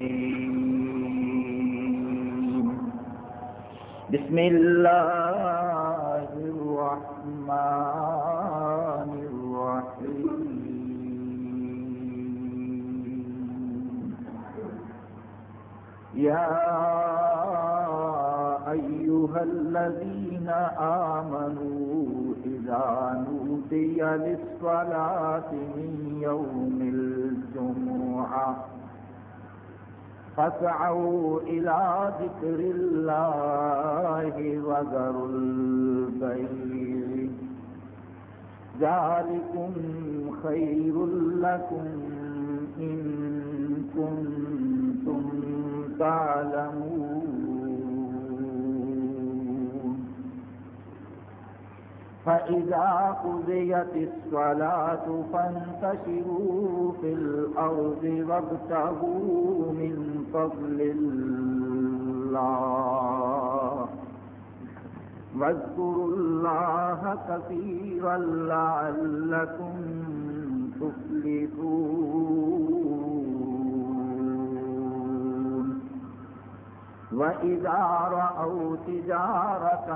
بسم الله الرحمن الرحيم. يا أيها الذين آمنوا إذا نودي للصلاة من يوم الجمعة فاسعوا إلى ذكر الله وذروا البيع ذلكم خير لكم إن كنتم تعلمون. فإذا قضيت الصلاة فانتشروا في الأرض وابتغوا من فضل الله. واذكروا الله كثيرا لعلكم تفلحون. وإذا رأوا تجارة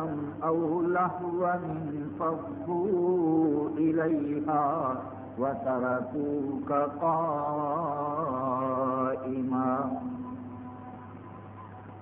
أو لهوا انفضوا إليها وتركوك قائما.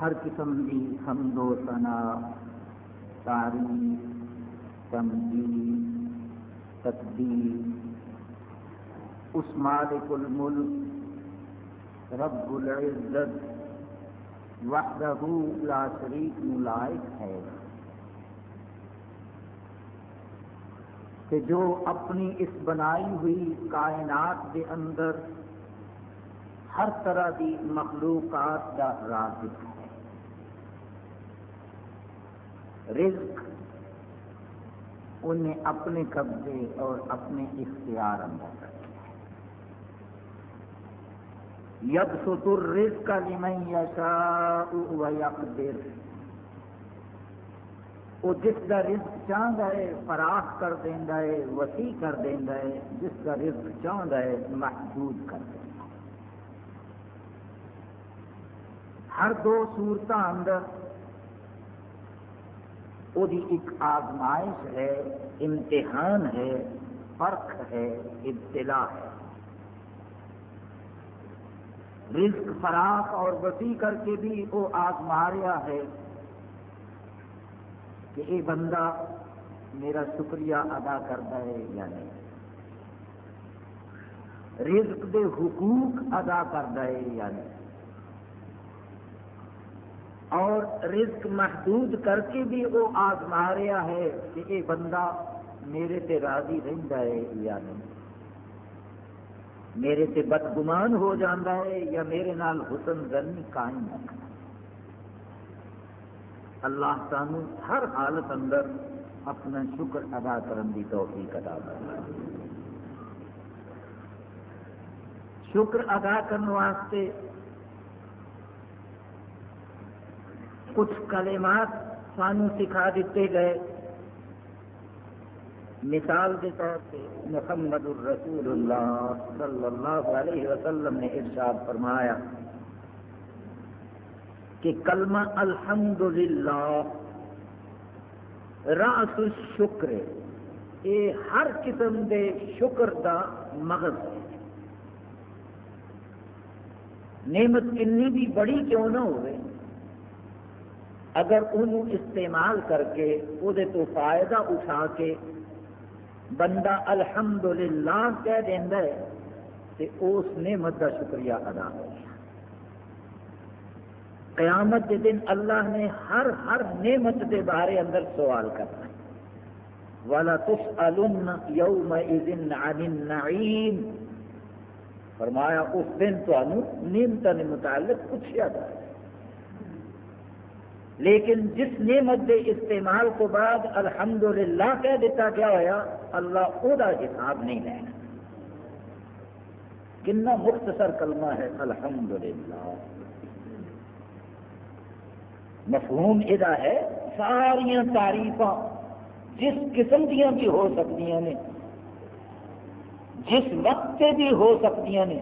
ہر قسم کی حمد و ثنا، تعریف، تمجید تقدیر اس مالک الملک، رب العزت، وحدہ لا شریک ملائق ہے۔ کہ جو اپنی اس بنائی ہوئی کائنات کے اندر ہر طرح کی مخلوقات کا رازق ہے۔ رزق، انہیں اپنے قبضے اور اپنے اختیار اندر رکھا ید ستر رزق کا لمن یشاء و یقدر وہ جس کا رزق چاہتا ہے، فراخ کر دینا ہے، وسیع کر دینا ہے، جس کا رزق چاہتا ہے، محدود کر دینا ہر دو صورت اندر وہ ایک آزمائش ہے، امتحان ہے، فرق ہے، ابتلا ہے۔ رزق فراخ اور وسیع کر کے بھی وہ آزما رہا ہے کہ یہ بندہ میرا شکریہ ادا کرتا ہے یا نہیں۔ رزق دے حقوق ادا کرتا ہے یا نہیں۔ اور رزق محدود کر کے بھی وہ آزما رہا ہے کہ یہ بندہ میرے تے راضی رہتا ہے یا نہیں؟ میرے تے بدگمان ہو جاتا ہے یا میرے نال حسن گرمی قائم رکھنا اللہ سانو ہر حالت اندر اپنا شکر ادا کرنے کی توفیق ادا کرنا شکر ادا کرنے واسطے کچھ کلمات سانو سکھا دیتے گئے۔ مثال کے طور پہ محمد الرسول اللہ صلی اللہ علیہ وسلم نے ارشاد فرمایا کہ کلمہ الحمد للہ راس الشکر یہ ہر قسم دے شکر دا مغز ہے۔ نعمت کنی بھی بڑی کیوں نہ ہوئے؟ اگر انہوں استعمال کر کے وہ تو فائدہ اٹھا کے بندہ الحمدللہ کہہ دینا ہے تو اس نعمت کا شکریہ ادا ہو گیا قیامت کے دن اللہ نے ہر ہر نعمت کے بارے اندر سوال کرنا ہے۔ والا تس یوم عن النعیم فرمایا، اس دن نعمت نے متعلق پوچھا جائے۔ لیکن جس نعمت کے استعمال کو بعد الحمدللہ کہہ دیتا کیا ہوا اللہ وہ حساب نہیں لینا کنا مختصر کلمہ ہے، الحمدللہ۔ مفہوم یہ ہے ساریا تعریف جس قسم دیا بھی ہو سکتی ہیں جس وقت سے بھی ہو سکتی ہیں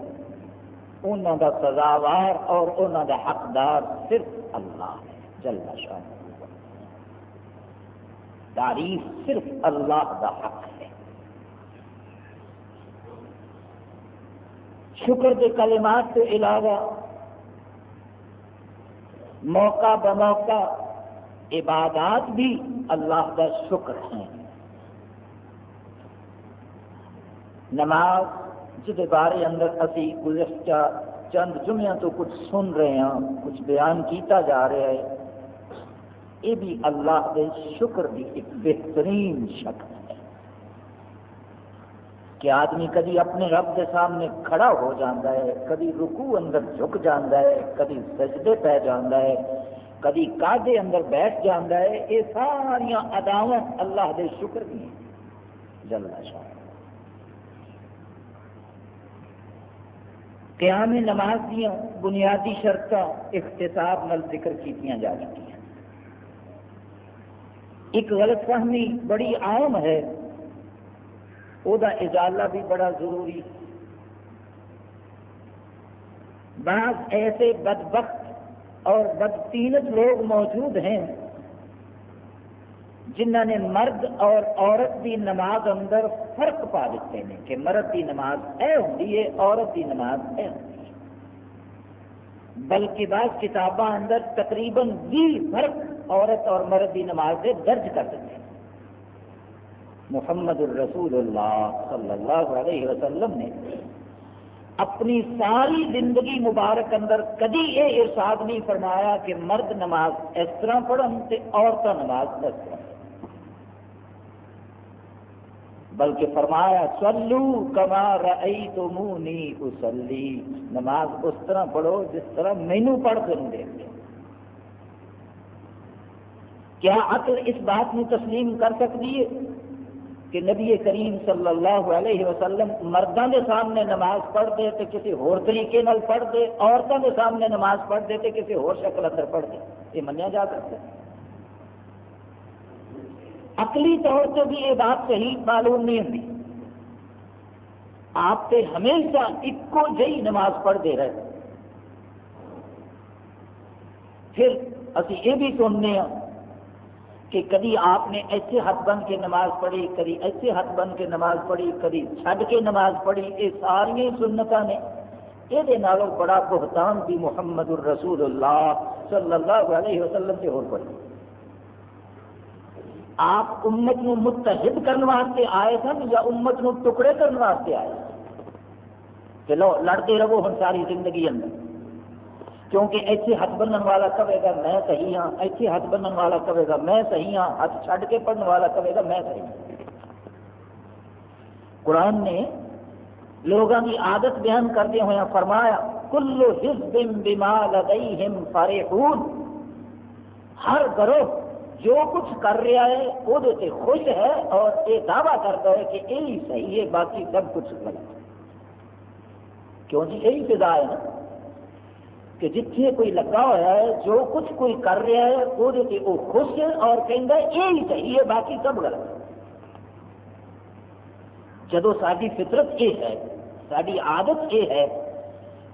انہوں کا سزاوار اور انہوں کا حقدار صرف اللہ ہے۔ جل شاہ تعریف صرف اللہ کا حق ہے۔ شکر کے کلمات کے علاوہ موقع بموقع عبادات بھی اللہ کا شکر ہیں۔ نماز جہد بارے اندر اسی گزشتہ چند جمعہ تو کچھ سن رہے ہیں، کچھ بیان کیتا جا رہا ہے۔ یہ بھی اللہ کے شکر کی ایک بہترین شکل ہے کہ آدمی کدی اپنے رب کے سامنے کھڑا ہو جاتا ہے کدی رکو اندر جھک جاتا ہے کدی سجدے پہ جاتا ہے کدی کادے اندر بیٹھ جاتا ہے، یہ ساریا اداوت اللہ کے شکر کی جلنا شاہ قیام نماز دیا بنیادی شرط اختصاب نل ذکر کی جا چکی ہیں ایک غلط فہمی بڑی عام ہے۔ وہ ازالہ بھی بڑا ضروری۔ بعض ایسے بدبخت اور بدتینت لوگ موجود ہیں جنہ نے مرد اور عورت کی نماز اندر فرق پا دیتے ہیں کہ مرد کی نماز اے ہوتی ہے، عورت کی نماز اے ہوتی ہے۔ بلکہ بعض کتاباں اندر تقریباً بھی فرق عورت اور مرد کی نماز سے درج کر دیتے ہیں۔ محمد الرسول اللہ صلی اللہ علیہ وسلم نے اپنی ساری زندگی مبارک اندر کدی یہ ارشاد نہیں فرمایا کہ مرد نماز اس طرح پڑھن تے عورتیں نماز اس طرح بلکہ فرمایا چلو کما رئی تو منہ نہیں اسلی نماز اس طرح پڑھو جس طرح مینو پڑھ کر دیں گے۔ کیا عقل اس بات میں تسلیم کر سکتی ہے کہ نبی کریم صلی اللہ علیہ وسلم مردوں کے سامنے نماز پڑھ دے تو کسی ہور طریقے نال پڑھ دے عورتوں کے سامنے نماز پڑھ دے تو کسی ہور شکل اندر پڑھ دے یہ منیا جا سکتا ہے۔ عقلی طور سے بھی یہ بات صحیح معلوم نہیں ہوتی۔ آپ سے ہمیشہ ایکو جی نماز پڑھتے رہے۔ پھر اسی یہ بھی سننے ہیں کہ کدی آپ نے ایسے ہاتھ بن کے نماز پڑھی کدی ایسے ہاتھ بن کے نماز پڑھی کدی چھڈ کے نماز پڑھی، یہ ساری سنت نے۔ یہ بڑا بہتان بھی محمد الرسول اللہ صلی اللہ علیہ وسلم سے ہو پڑی آپ امت نو متحد کرنے واسطے آئے سن یا امت نو ٹکڑے کرنے واسطے آئے چلو لڑتے رہو ہوں ساری زندگی اندر۔ کیونکہ ایسے ہاتھ بننے والا کہے گا میں صحیح ہاں ایسے ہاتھ بننے والا کہے گا میں صحیح ہاں ہاتھ چھڈ کے پڑھنے والا کہے گا میں صحیح ہوں قرآن نے لوگوں کی عادت بیان کرتے ہوئے فرمایا، کلو حزب بما لدیہم فرحون۔ ہر گروہ جو کچھ کر رہا ہے وہ خوش ہے اور یہ دعویٰ کرتا ہے کہ یہی صحیح ہے، باقی سب کچھ غلط کیوں جی یہی فضا ہے نا؟ کہ جتنے کوئی لگا ہوا ہے، جو کچھ کوئی کر رہا ہے وہ خوش ہے اور کہہ یہ چاہیے باقی سب غلط جدو ساری فطرت یہ ہے ساری عادت یہ ہے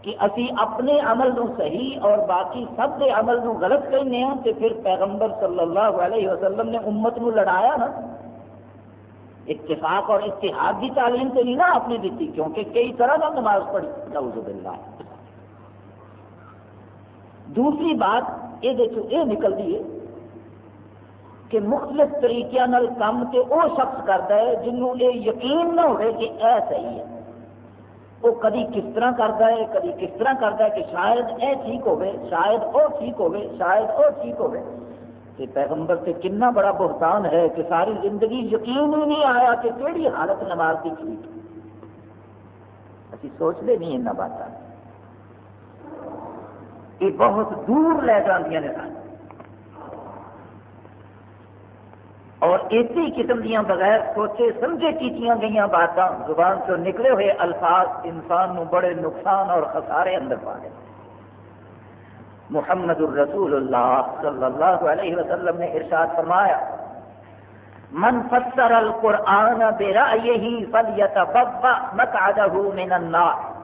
کہ اسی اپنے عمل نو صحیح اور باقی سب کے عمل نو غلط کہنے ہیں تو پھر پیغمبر صلی اللہ علیہ وسلم نے امت نو لڑایا نا۔ اتفاق اور اتحاد کی تعلیم تو نہیں نا آپ نے دیتی، کیونکہ کئی طرح کا نماز پڑھی۔ نعوذ باللہ۔ دوسری بات یہ نکلتی ہے کہ مختلف طریقے کام تو وہ شخص کرتا ہے جنہوں یہ یقین نہ ہو کہ اے صحیح ہے۔ وہ کدی کس طرح کرتا ہے، کدی کس طرح کرتا ہے کہ شاید اے ٹھیک ہوگی شاید وہ ٹھیک ہوگی شاید وہ ٹھیک ہوگی کہ پیغمبر سے کنا بڑا بہتان ہے کہ ساری زندگی یقین ہی نہیں آیا کہ کہڑی حالت نماز کی ٹھیک اسی سوچتے نہیں ان باتوں یہ بہت دور لے جاندیاں نے سن۔ اور اسی قسم دیا بغیر سوچے سمجھے کیتیاں گئی باتاں، زبان سے نکلے ہوئے الفاظ انسان نو بڑے نقصان اور خسارے اندر پا گئے۔ محمد الرسول اللہ صلی اللہ علیہ وسلم نے ارشاد فرمایا، من فسر القرآن برأيه فليتبوأ مقعده من النار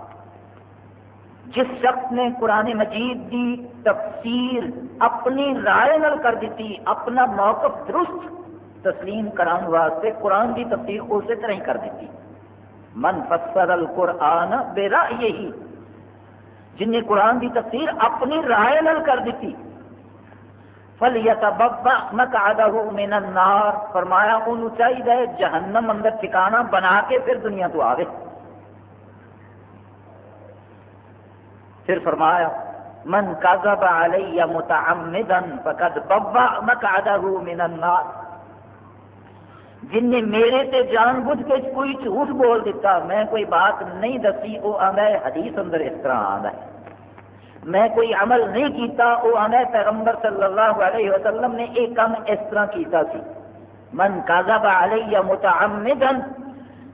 جس شخص نے قرآن مجید دی تفسیر اپنی رائے نل کر دیتی، اپنا موقف درست تسلیم کران واسطے قرآن دی تفسیر اسی طرح ہی کر دیتی۔ من فسر القرآن برأيه جن نے قرآن دی تفسیر اپنی رائے نل کر دیتی فلیتبوا مقعده من النار، فرمایا انہوں چاہیے جہنم اندر ٹھکانہ بنا کے پھر دنیا تو آوے۔ پھر فرمایا، من کذب علی متعمدا فقد بوا مقعده من النار. جن نے میرے تے جان بوجھ کے کوئی جھوٹ بول دیتا، میں کوئی بات نہیں دسی وہ آندا ہے حدیث اندر اس طرح آندا ہے میں کوئی عمل نہیں کیتا وہ آنا پیغمبر صلی اللہ علیہ وسلم نے ایک کام اس طرح کیتا سی۔ من کاذب علی متعمدا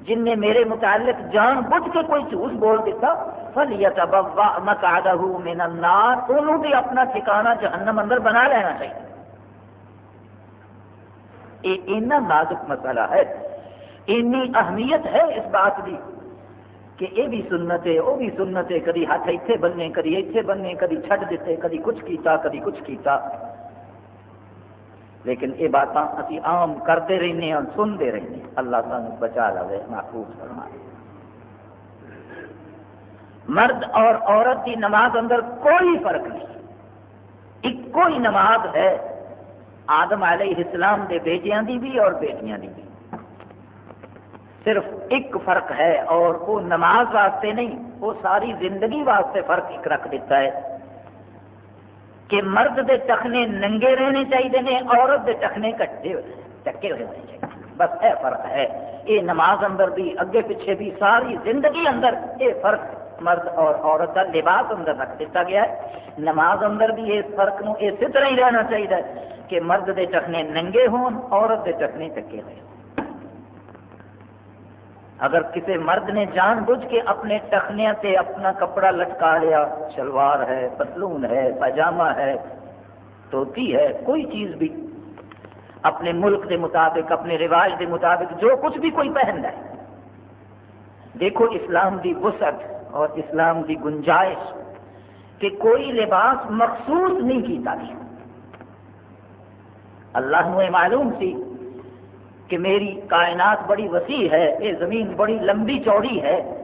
جن نے میرے متعلق جان بوجھ کے کوئی جھوٹ بول دیتا فلیتبوا مقعده من النار۔ انہوں بھی اپنا ٹھکانہ جہنم اندر بنا لینا چاہیے۔ یہ اتنا نازک مسئلہ ہے، اتنی اہمیت ہے اس بات کی کہ یہ بھی سنت ہے وہ بھی سنت ہے کدی ہاتھ اتنے بننے کدی اتنے بننے کدی چھٹ دیتے کدی کچھ کیتا کدی کچھ کیتا۔ لیکن یہ باتاں اسی عام کرتے رہنے اور سنتے رہنے۔ اللہ سان بچا لے محفوظ فرما مرد اور عورت کی نماز اندر کوئی فرق نہیں۔ ایک کوئی نماز ہے، آدم علیہ السلام دے بیٹیاں دی بھی اور بیٹیاں دی بھی۔ صرف ایک فرق ہے اور وہ نماز واسطے نہیں، وہ ساری زندگی واسطے فرق ایک رکھ دیتا ہے۔ کہ مرد دے ٹخنے ننگے رہنے چاہیے عورت دے ٹخنے کٹے ہوئے ٹکے ہوئے ہونے چاہیے بس یہ فرق ہے یہ نماز اندر بھی، اگے پیچھے بھی، ساری زندگی اندر یہ فرق ہے۔ مرد اور عورت کا لباس اندر رکھ دیتا گیا ہے۔ نماز اندر بھی اس فرق نو اسی طرح ہی رہنا چاہیے کہ مرد دے ٹخنے ننگے ہون، عورت دے ٹخنے ٹکے ہوئے۔ اگر کسی مرد نے جان بوجھ کے اپنے ٹخنیا سے اپنا کپڑا لٹکا لیا، شلوار ہے، پتلون ہے، پاجامہ ہے توتی ہے، کوئی چیز بھی اپنے ملک کے مطابق، اپنے رواج کے مطابق جو کچھ بھی کوئی پہن ہے۔ دیکھو اسلام کی وسعت۔ اور اسلام کی گنجائش کہ کوئی لباس مخصوص نہیں کیتا گیا۔ اللہ نے معلوم سی کہ میری کائنات بڑی وسیع ہے، یہ زمین بڑی لمبی چوڑی ہے۔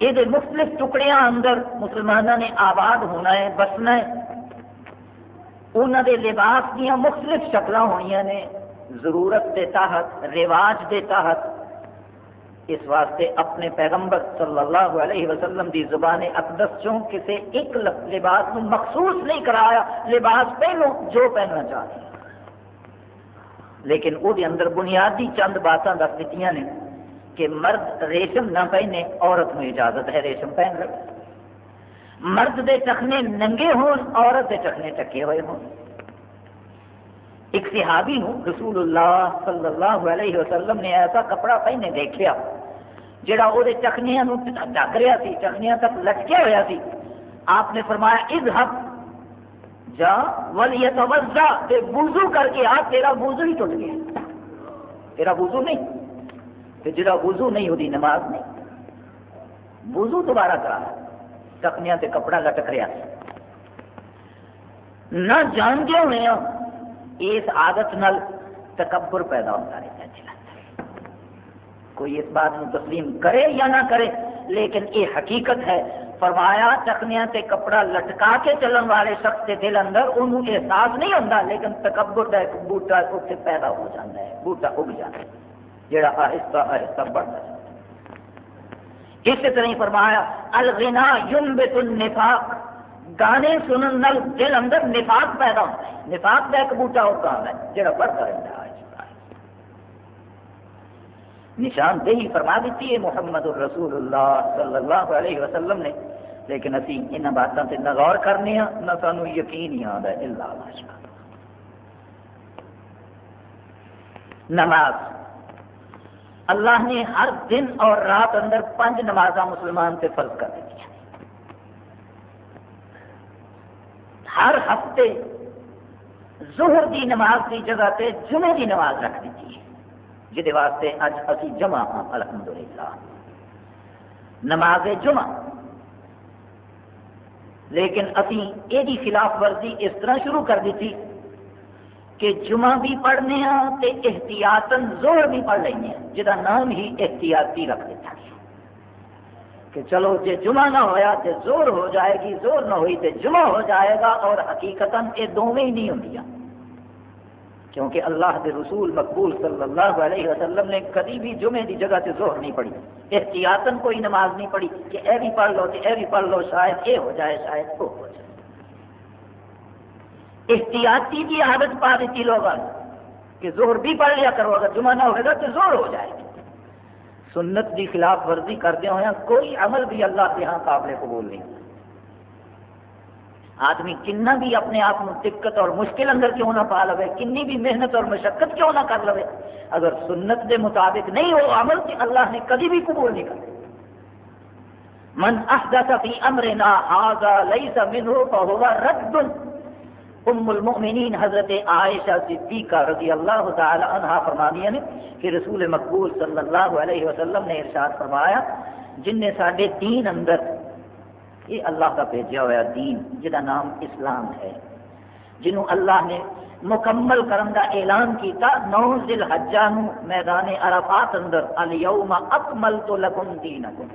یہ مختلف ٹکڑیاں اندر مسلمانوں نے آباد ہونا ہے، بسنا ہے۔ انہوں دے لباس دیا مختلف شکل ہونی نے، ضرورت دے تحت، رواج دے تحت۔ اس واسطے اپنے پیغمبر صلی اللہ علیہ وسلم دی زبان اقدس چوں کسی ایک لباس مخصوص نہیں کرایا، لباس پہنو جو پہننا چاہتے لیکن وہ اندر بنیادی چند باتیں دس دیتی نے کہ مرد ریشم نہ پہنے، عورت میں اجازت ہے ریشم پہن رہے مرد دے چکھنے ننگے ہون، عورت دے چکھنے ٹکے ہوئے ہوں ایک صحابی ہوں رسول اللہ صلی اللہ علیہ وسلم نے ایسا کپڑا پہنے دیکھا جڑا وہ چکھنیا ڈک رہا سی چکھنیا تک لٹکیا ہوا سی۔ آپ نے فرمایا از حق جا ولیتوزا تے وضو کر کے آ، تیرا وضو ہی ٹوٹ گیا۔ تیرا وضو نہیں۔ تے جڑا وضو نہیں ہوتی نماز نہیں۔ وضو دوبارہ کرا۔ ٹکنیا تے کپڑا لٹک رہا نہ جان دے ہونے ہاں، اس عادت نال تکبر پیدا ہوتا رہتا ہے کوئی اس بات تسلیم کرے یا نہ کرے، لیکن یہ حقیقت ہے۔ فرمایا چکنیا تے کپڑا لٹکا کے چلن والے شخص کے دل اندر انہوں احساس نہیں ہوتا لیکن تکبر کا ایک بوٹا اتنے پیدا ہو جاتا ہے، بوٹا اگ جاتا ہے جڑا آہستہ آہستہ بڑھتا ہے۔ اسی طرح فرمایا، الغنا ينبت النفاق۔ گانے سنن نل دل اندر نفاق پیدا ہوتا ہے، نفاق کا ایک بوٹا اور کام ہے جڑا بڑھتا رہتا ہے۔ نشاندہی فرما دیتی ہے محمد الرسول اللہ صلی اللہ علیہ وسلم نے۔ لیکن اسی ان باتوں سے نہ غور کرنے ہاں نہ سانو یقین ہی آتا ہے اللہ ماشاء نماز۔ اللہ نے ہر دن اور رات اندر پانچ نماز مسلمان سے فرض کر دی ہر ہفتے ظہر دی نماز کی جگہ تے جمعے دی نماز رکھ دیتی ہے جہد واسطے اج اسی جمع ہاں الحمدللہ۔ نماز جمعہ۔ لیکن ابھی یہ خلاف ورزی اس طرح شروع کر دیتی کہ جمعہ بھی پڑھنے ہاں تے احتیاطن زور بھی پڑھ لیں جہاں نام ہی احتیاطی رکھ دیتا کہ چلو جی جمعہ نہ ہویا تو زور ہو جائے گی زور نہ ہوئی تو جمعہ ہو جائے گا اور حقیقت یہ دونوں ہی نہیں ہوں کیونکہ اللہ کے رسول مقبول صلی اللہ علیہ وسلم نے کبھی بھی جمعے کی جگہ سے زور نہیں پڑھی۔ احتیاطن کوئی نماز نہیں پڑھی کہ اے بھی پڑھ لو تو اے بھی پڑھ لو، شاید یہ ہو جائے، شاید وہ ہو جائے۔ احتیاطی کی عادت پا دیتی لوگ کہ زور بھی پڑھ لیا کرو، اگر جمعہ نہ ہوگا تو زور ہو جائے گا سنت کی خلاف ورزی کردیا ہوا کوئی عمل بھی اللہ کے ہاں قابل قبول نہیں۔ آدمی کنا بھی اپنے آپ کو دقت اور مشکل اندر کیوں نہ پا لو کنی بھی محنت اور مشقت کیوں نہ کر لو اگر سنت کے مطابق نہیں ہو عمل تو اللہ نے کبھی بھی قبول نہیں کر من احدث فی امرنا هذا ليس منه فهو رد. ام المؤمنین حضرت عائشہ صدیقہ رضی اللہ تعالی عنہ فرمانیہ نے کہ رسول مقبول صلی اللہ علیہ وسلم نے ارشاد فرمایا، جن نے سارے دین اندر یہ اللہ کا بھیجا ہوا دین جہاں نام اسلام ہے۔ جنہوں اللہ نے مکمل کرن کا اعلان کیتا، نو ذل حجہ میدان عرفات اندر، الیوم اکملت لکم دینکم۔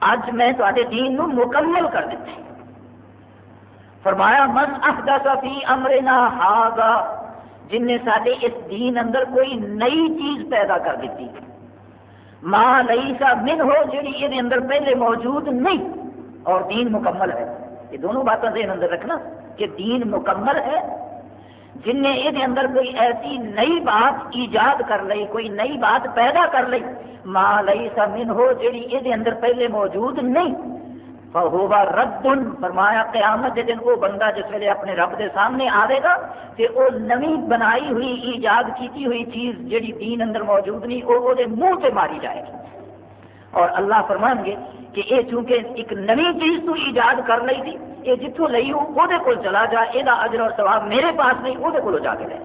اج میں تے دین نو مکمل کر دیتا فرمایا، من احدث فی امرنا ہاگا جن نے سارے اس دین اندر کوئی نئی چیز پیدا کر دیتی۔ ماں لئی سا من ہو جی یہ اندر پہلے موجود نہیں۔ اور دین مکمل ہے۔ یہ دونوں باتیں ذہن اندر رکھنا کہ دین مکمل ہے۔ جن نے یہ اندر کوئی ایسی نئی بات ایجاد کر لی کوئی نئی بات پیدا کر لی ماں لئی سا من ہو جی یہ اندر پہلے موجود نہیں۔ فہوا رد، فرمایا قیامت دن وہ بندہ جس ویلے اپنے رب دے سامنے آئے گا کہ وہ نمی بنائی ہوئی، ایجاد کیتی ہوئی چیز جڑی دین اندر موجود نہیں، وہ وہ منہ سے ماری جائے گی۔ اور اللہ فرمان گے کہ یہ چونکہ ایک نئی چیز تو ایجاد کر لی تھی یہ جتوں لئی ہو وہ کول چلا جا یہ اجر اور ثواب میرے پاس نہیں وہ کو جا کے لے۔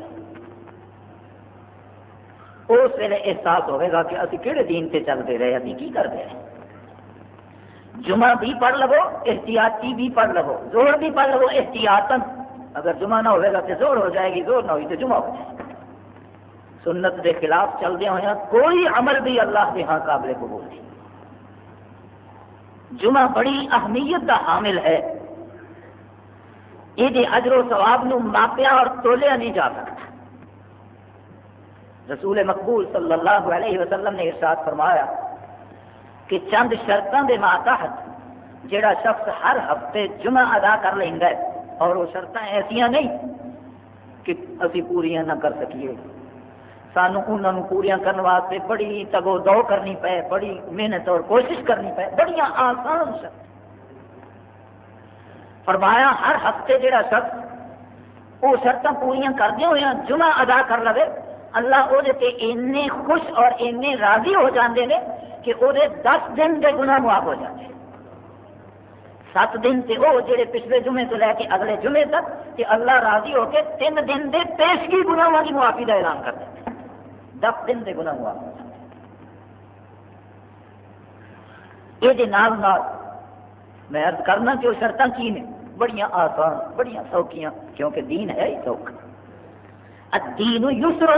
اس ویلے احساس ہوئے گا کہ ابھی کہڑے دین سے چلتے رہے ابھی کی کرتے ہیں؟ جمعہ بھی پڑھ لو احتیاطی بھی پڑھ لو زور بھی پڑھ لو احتیاطن اگر جمعہ نہ ہوئے گا تو زور ہو جائے گی زور نہ ہوئی تو جمعہ ہو جائے گا سنت کے خلاف چلتے ہوئے کوئی عمل بھی اللہ کے ہاں قابل قبول نہیں۔ جمعہ بڑی اہمیت کا حامل ہے۔ یہ اجر و ثواب نو ماپیا اور تولیا نہیں جا سکتا۔ رسول مقبول صلی اللہ علیہ وسلم نے ارشاد فرمایا کہ چند شرطوں کے ماتحت جڑا شخص ہر ہفتے جمعہ ادا کر لینا ہے اور وہ شرط ایسا نہیں کہ اسی پوریا نہ کر سکیے۔ سانو انہوں پوریا کرنے واسطے بڑی تگو دو کرنی پے، بڑی محنت اور کوشش کرنی پے بڑی آسان شرط فرمایا، ہر ہفتے جڑا شخص وہ شرط پوریا کردیا ہوا جمعہ ادا کر لے اللہ وہ خوش اور اینے راضی ہو جاندے نے کہ وہ دس دن کے گناہ معاف ہو جاتے سات دن سے وہ جڑے پچھلے جمعے تو لے کے اگلے جمعے تک کہ اللہ راضی ہو کے تین دن دے پیشگی گناہوں کی معافی کا اعلان کر دیتے دس دن کے گناہ معاف ہو جاتے یہ جی نال نال میں عرض کرنا کہ وہ شرط کی نے بڑی آسان بڑی سوکھیاں، کیونکہ دین ہے ہی سوکھ۔ الدین یسر۔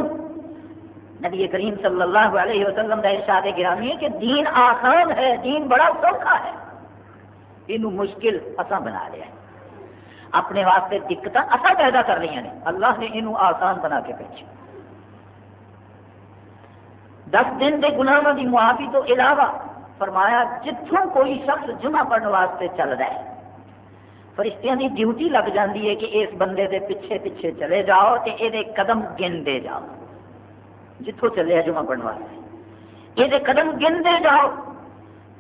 نبی کریم صلی اللہ علیہ وسلم کا ارشاد گرامی ہے کہ دین آسان ہے، دین بڑا سوکھا ہے۔ یہ مشکل اصا بنا لیا ہے۔ اپنے واسطے دقت اصا پیدا کر رہی ہیں۔ اللہ نے یہ آسان بنا کے بھیجا۔ دس دن کے گناہوں کی معافی تو علاوہ فرمایا جتوں کوئی شخص جمعہ پڑھنے واسطے چل رہا ہے، فرشتیاں کی ڈیوٹی لگ جاتی ہے کہ اس بندے کے پیچھے پیچھے چلے جاؤ تو یہ قدم گن دے جاؤ۔ جتوں چلے جمعہ پڑھنے واسطے۔ یہ قدم گنتے جاؤ۔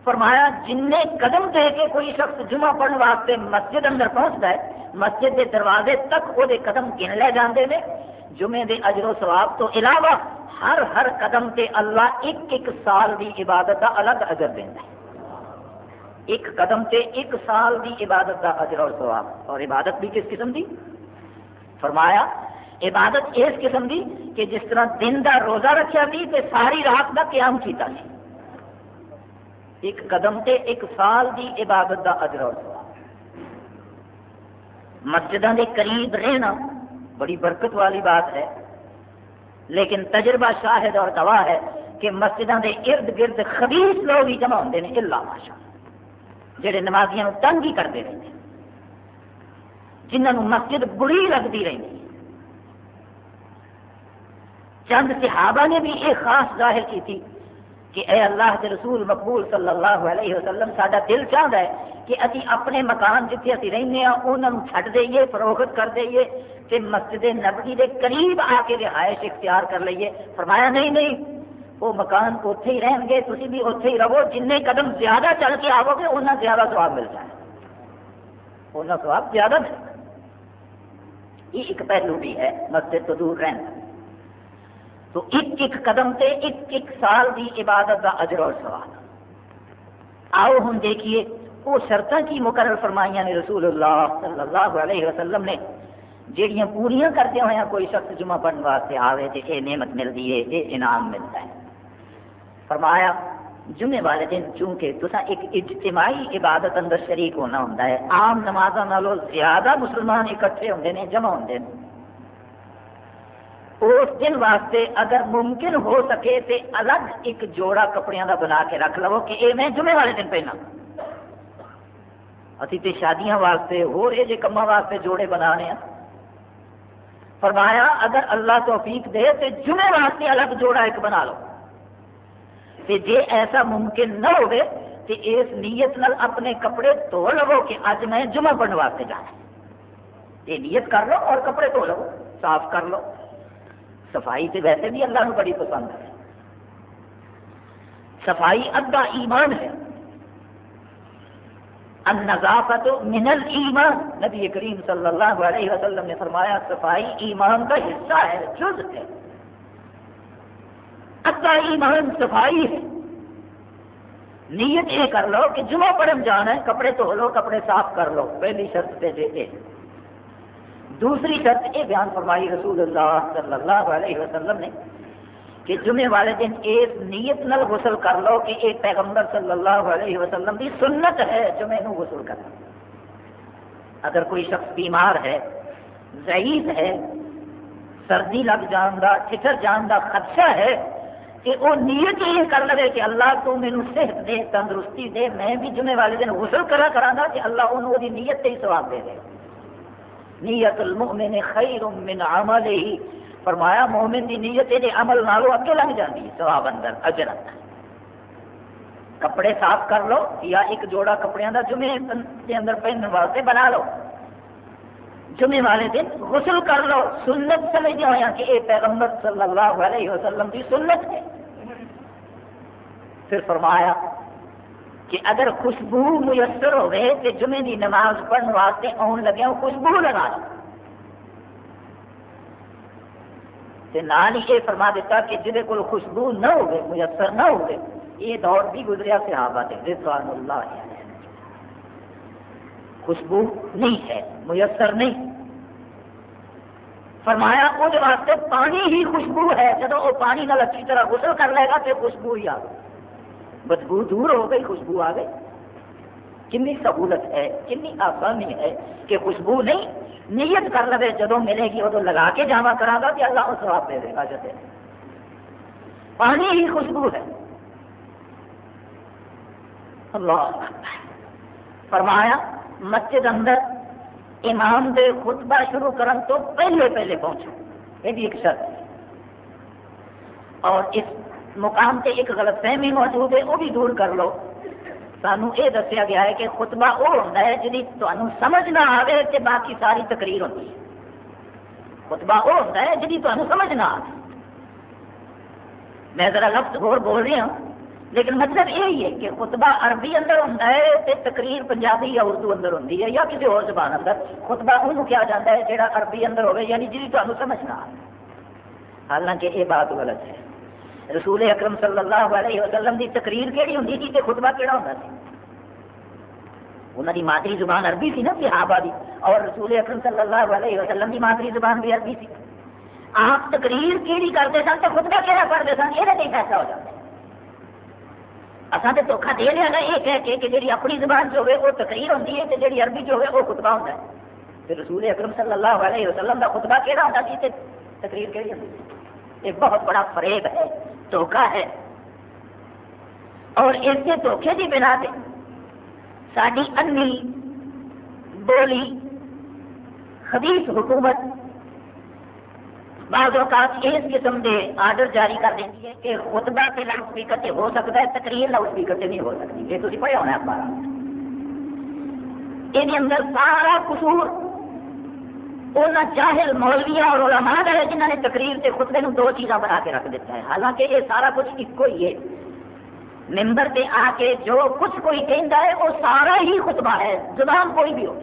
فرمایا جن قدم دے کے کوئی شخص جمعہ پڑھنے واسطے مسجد اندر پہنچتا ہے، مسجد کے دروازے تک وہ قدم گن لے جاندے نے۔ جمعے دے اجر و ثواب تو علاوہ ہر ہر قدم تے اللہ ایک ایک سال دی عبادت کا الگ اجر دینا ہے۔ ایک قدم تے ایک سال دی عبادت کا اجر اور ثواب۔ اور عبادت بھی کس قسم دی؟ فرمایا، عبادت اس قسم دی کہ جس طرح دن دا روزہ رکھا سی تے ساری رات کا قیام کیتا سی۔ ایک قدم تے ایک سال دی عبادت دا اجر اور ثواب۔ مسجدوں کے قریب رہنا بڑی برکت والی بات ہے۔ لیکن تجربہ شاہد اور گواہ ہے کہ مسجدوں کے ارد گرد خبیص لوگ ہی جمع ہوتے ہیں اللہ ماشاء جہے نمازیاں تنگ ہی کرتے رہتے جنہوں مسجد بری لگتی رہتی چند صحابہ نے بھی یہ خاص ظاہر کی تھی کہ اے اللہ کے رسول مقبول صلی اللہ علیہ وسلم سڈا دل چاہتا ہے کہ ابھی اپنے مکان جتنے ابھی رہنے ہیں انہوں چھٹ دئیے، فروخت کر دئیے کہ مسجد نبی کے قریب آ کے رہائش اختیار کر لیے فرمایا، نہیں نہیں، وہ مکان اتے ہی رہن گے تھی بھی اتے ہی رہو جن قدم زیادہ چل کے آو گے اتنا زیادہ سواب مل جائے۔ اتنا سواب زیادہ ہے یہ ایک پہلو بھی ہے، مسجد تو دور رہنا تو ایک ایک قدم سے ایک ایک سال دی عبادت کا اجر اور سوال آؤ ہم دیکھیے، وہ شرط کی مقرر فرمائیاں نے یعنی رسول اللہ صلی اللہ علیہ وسلم نے جہاں پوریا کرتے ہوئے کوئی شخص جمعہ پڑھنے واسطے آئے تو یہ نعمت ملتی ہے یہ انعام ملتا ہے۔ فرمایا، جمعے والے دن چونکہ تصا ایک اجتماعی عبادت اندر شریک ہونا ہوتا ہے، عام نمازوں زیادہ مسلمان اکٹھے ہوتے ہیں جمع ہوتے ہیں اس دن واسطے اگر ممکن ہو سکے تو الگ ایک جوڑا کپڑے کا بنا کے رکھ لو کہ یہ میں جمعے والے دن پہنا۔ ابھی تو شادیاں واسطے ہو رہے جی کما واسطے جوڑے بنا رہے ہیں فرمایا، اگر اللہ توفیق دے تو جمعے واسطے الگ جوڑا ایک بنا لو۔ تے جے ایسا ممکن نہ ہوئے تو اس نیت نال اپنے کپڑے دھو لو کہ اج میں جمعہ پڑھنے واسطے جانا۔ یہ نیت کر لو اور کپڑے دھو لو، صاف کر لو۔ صفائی تو ویسے بھی اللہ کو بڑی پسند ہے۔ صفائی ادھا ایمان ہے۔ النظافت من الایمان۔ نبی کریم صلی اللہ علیہ وسلم نے فرمایا، صفائی ایمان کا حصہ ہے، جز ہے۔ ادھا ایمان صفائی ہے۔ نیت یہ کر لو کہ جمعہ پڑھن جانا ہے، کپڑے دھو لو، کپڑے صاف کر لو۔ پہلی شرط پہ دیتے دوسری شرط یہ بیان فرمائی رسول اللہ صلی اللہ علیہ وسلم نے کہ جمعے والے دن اس نیت نل غسل کر لو کہ ایک پیغمبر صلی اللہ علیہ وسلم کی سنت ہے جمعے نو غسل کرنا۔ اگر کوئی شخص بیمار ہے، ضعیف ہے، سردی لگ جان کا ٹھٹر جان کا خدشہ ہے، کہ وہ نیت یہ کر لے کہ اللہ تو مینو صحت دے، تندرستی دے، میں بھی جمعے والے دن غسل کرا کرا کہ اللہ انہوں وہ نیت سے ہی سواب دے دے۔ نیت المؤمن خیر من عمل ہی فرمایا، مومن دی نیت یہ عمل نالو اگے لنگ جاتی ہے سواب اندر، اجر اندر. کپڑے صاف کر لو یا ایک جوڑا کپڑے کا جمعے کے اندر پہننے واسطے بنا لو. جمعے والے دن غسل کر لو. سنت سمجھ ہوا کہ یہ پیغمبر صلی اللہ علیہ وسلم کی سنت ہے. پھر فرمایا کہ اگر خوشبو میسر ہوئے تو جمعے کی نماز پڑھنے واسطے آن لگے خوشبو لگا لو نال ہی یہ فرما دیتا کہ جہد کو خوشبو نہ ہوئے، میسر نہ ہوئے، یہ دور بھی گزریا صحابہ سے رضوان اللہ خوشبو نہیں ہے، میسر نہیں۔ فرمایا اس واسطے پانی ہی خوشبو ہے جب وہ پانی نال اچھی طرح غسل کر لے گا تو خوشبو ہی آ گئی۔ بدبو دور ہو گئی، خوشبو آ گئی۔ کنی سہولت ہے کنی آسانی ہے کہ خوشبو نہیں، نیت کر لے جب ملے گی ادو لگا کے جاوا کرا گا کہ اللہ سواب دے دے گا جب پانی ہی خوشبو ہے۔ اللہ فرمایا، مسجد اندر امام دے خطبہ شروع کرن تو پہلے پہلے پہنچو۔ یہ بھی ایک شرط اور اس مقام سے ایک غلط فہمی موجود ہے، وہ بھی دور کر لو۔ سانو یہ دسیا گیا ہے کہ خطبہ وہ ہوتا ہے جی تمہیں سمجھ نہ آئے تو باقی ساری تقریر ہوتی ہے خطبہ وہ ہوتا ہے جی تمہیں سمجھ نہ آئے میں ذرا لفظ غور بول رہی ہوں، لیکن مطلب یہی ہے کہ خطبہ عربی اندر ہوتا ہے تو تقریر پنجابی یا اردو اندر ہوتی ہے یا کسی اور زبان اندر۔ خطبہ انہوں کیا جاتا ہے جہاں عربی اندر ہوگا یعنی جی تمہیں سمجھنا حالانکہ یہ بات غلط ہے۔ رسول اکرم صلی اللہ علیہ وسلم کی تقریر کہڑی ہوں تھی تو خطبہ کہڑا ہوتا سی؟ انہوں کی مادری زبان عربی سی نا صحابہ دی، اور رسول اکرم صلی اللہ علیہ وسلم کی مادری زبان بھی عربی سی۔ آپ تقریر کہڑی کرتے سن تو خطبہ کہڑا کرتے سن یہ فیصلہ ہو جاتا ہے اصل تو دھوکھا دے لیا نا یہ کہہ کے کہ جی اپنی زبان سے ہوئے وہ تقریر ہوتی ہے جی عربی جو ہوئے وہ خطبہ ہوتا ہے۔ پھر رسول اکرم صلی اللہ علیہ وسلم کا خطبہ کہڑا ہوتا سی تقریر کہڑی ہوتی یہ بہت بڑا فریب ہے۔ دھوکھا ہے۔ اور اس کے دھوکھے کی بنا پہ ساری انی بولی خبیص حکومت بعض اوقات اس قسم کے آرڈر جاری کر دینی ہے کہ خطبہ سے لاؤڈ اسپیکر سے ہو سکتا ہے، تقریر لاؤڈ اسپیکر سے نہیں ہو سکتی۔ یہ تھی پڑھا ہونا اخبار۔ یہ اندر سارا قصور ان جاہل مولویا اور علماء ہے جنہوں نے تقریر سے خطبے میں دو چیزاں بنا کے رکھ دیتا ہے۔ حالانکہ یہ سارا کچھ ایک ہی ہے۔ ممبر پہ آ کے جو کچھ کوئی کہہ ہے، وہ سارا ہی خطبہ ہے۔ زبان کوئی بھی ہو۔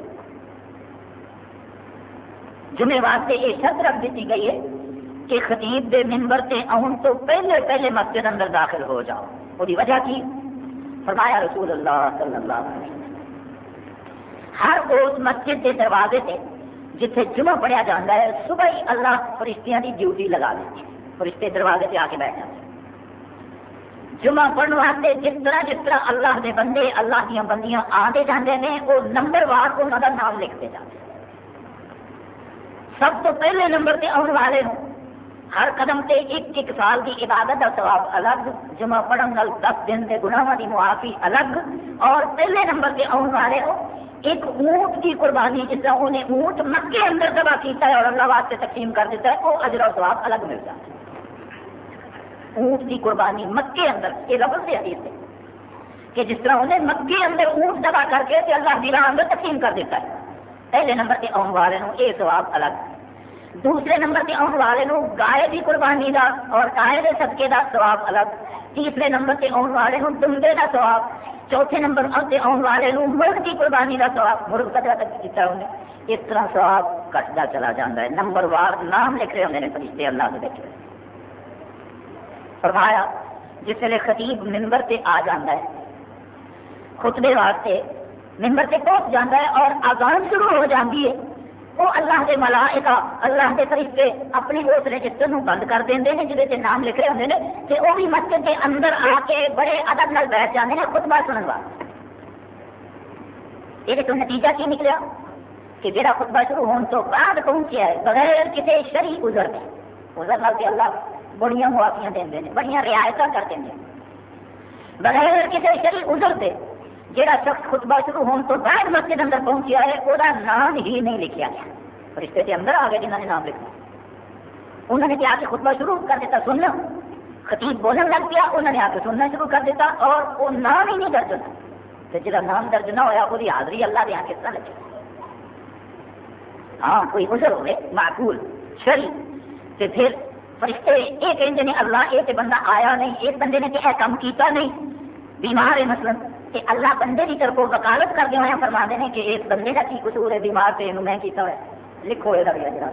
جمعے واسطے یہ شرط رکھ دیتی گئی ہے کہ خطیب دے ممبر سے آن تو پہلے پہلے مسجد اندر داخل ہو جاؤ۔ وہ وجہ کی؟ فرمایا رسول اللہ صلی اللہ علیہ وسلم۔ ہر اس مسجد کے دروازے سے جتھے جمعہ پڑھیا جاتا ہے، صبح ہی اللہ فرشتیاں کی ڈیوٹی لگا دیتی فرشتے دروازے پہ آ کے بیٹھ جاتے جمعہ پڑھنے واسطے جس طرح جس طرح اللہ کے بندے اللہ دیا بندیاں آتے جاتے ہیں وہ نمبر وار انہوں کا نام لکھتے جاتے سب تو پہلے نمبر سے آنے والے ہوں۔ ہر قدم سے ایک ایک سال کی عبادت کا سواب الگ جمع پڑھن نال دس دن کے گناہ کی معافی الگ۔ اور پہلے نمبر سے آنے والے ہو ایک اونٹ کی قربانی جس طرح انہیں اونٹ مکے اندر دبا کیتا ہے اور اللہ واسطے تقسیم کر دیتا ہے، وہ اجر و سواب الگ مل جاتا ہے۔ اونٹ کی قربانی مکے اندر، یہ لفظ سے حدیث ہے کہ جس طرح انہیں مکے اندر اونٹ دبا کر کے اللہ کی راہ اندر تقسیم کر دیتا ہے۔ پہلے نمبر سے آن والے یہ سواب الگ۔ دوسرے نمبر سے آنے والے گائے کی قربانی کا اور گائے کے صدقے کا سواب الگ۔ تیسرے نمبر سے آنے والے دمبے کا سواب چوتھے نمبر سے آنے والے مرغ کی قربانی کا سواب مرغ کتنا تک کیا انہیں۔ اس طرح سواب کٹتا چلا جاتا ہے۔ نمبر وار نام لکھ رہے ہوتے ہیں فرشتے اللہ کے دیکھے فرمایا، جس ویلے خطیب ممبر سے آ جاتا ہے، خطبے واسطے ممبر سے پہنچ جاتا ہے اور آزان شروع ہو جاتی ہے۔ وہ اللہ کے ملائکہ، اللہ کے فرشتے اپنے حوصلے چتر بند کر دیں ہیں جہاں نام لکھ رہے ہوتے ہیں کہ وہ بھی مسجد کے اندر آ کے بڑے ادب نال بیٹھ جاتے ہیں خطبہ سننے واسطے۔ یہ تو نتیجہ کی نکلیا؟ کہ جہاں خطبہ شروع ہونے تو بعد پہنچیا ہے، بغیر کسی شری ازر کے۔ ازر نال اللہ بڑی معافیاں دیں بڑی رعایت کرتے ہیں۔ بغیر کسی شری ازر سے جہاں شخص خطبہ شروع ہونے تو بعد مسجد اندر پہنچیا ہے وہ نام ہی نہیں لکھا گیا۔ رشتے کے اندر آ گئے جنہوں نے نام لکھا انہوں نے کیا کے خطبہ شروع کر دیتا سن لو خطیب بولن لگ گیا انہوں نے آ کے سننا شروع کر دیتا اور وہ نام ہی نہیں درج ہوتا۔ تو جا نام درج نہ ہوا وہ حاضری اللہ دیا ہاں کس طرح لگے ہاں کوئی ازر ہوئے، معقول شری تو پھر فرشتے یہ کہیں نے، اللہ، یہ بندہ آیا نہیں، ایک بندے نے کہ کام کیتا نہیں، بیمار ہے مثلاً۔ کہ اللہ بندے کی طرف وکالت کر کے ہوا فرما دے کہ اس بندے کا کی قصور ہے، بیمار سے یہ میں کیتا ہوا لکھو یہ جرا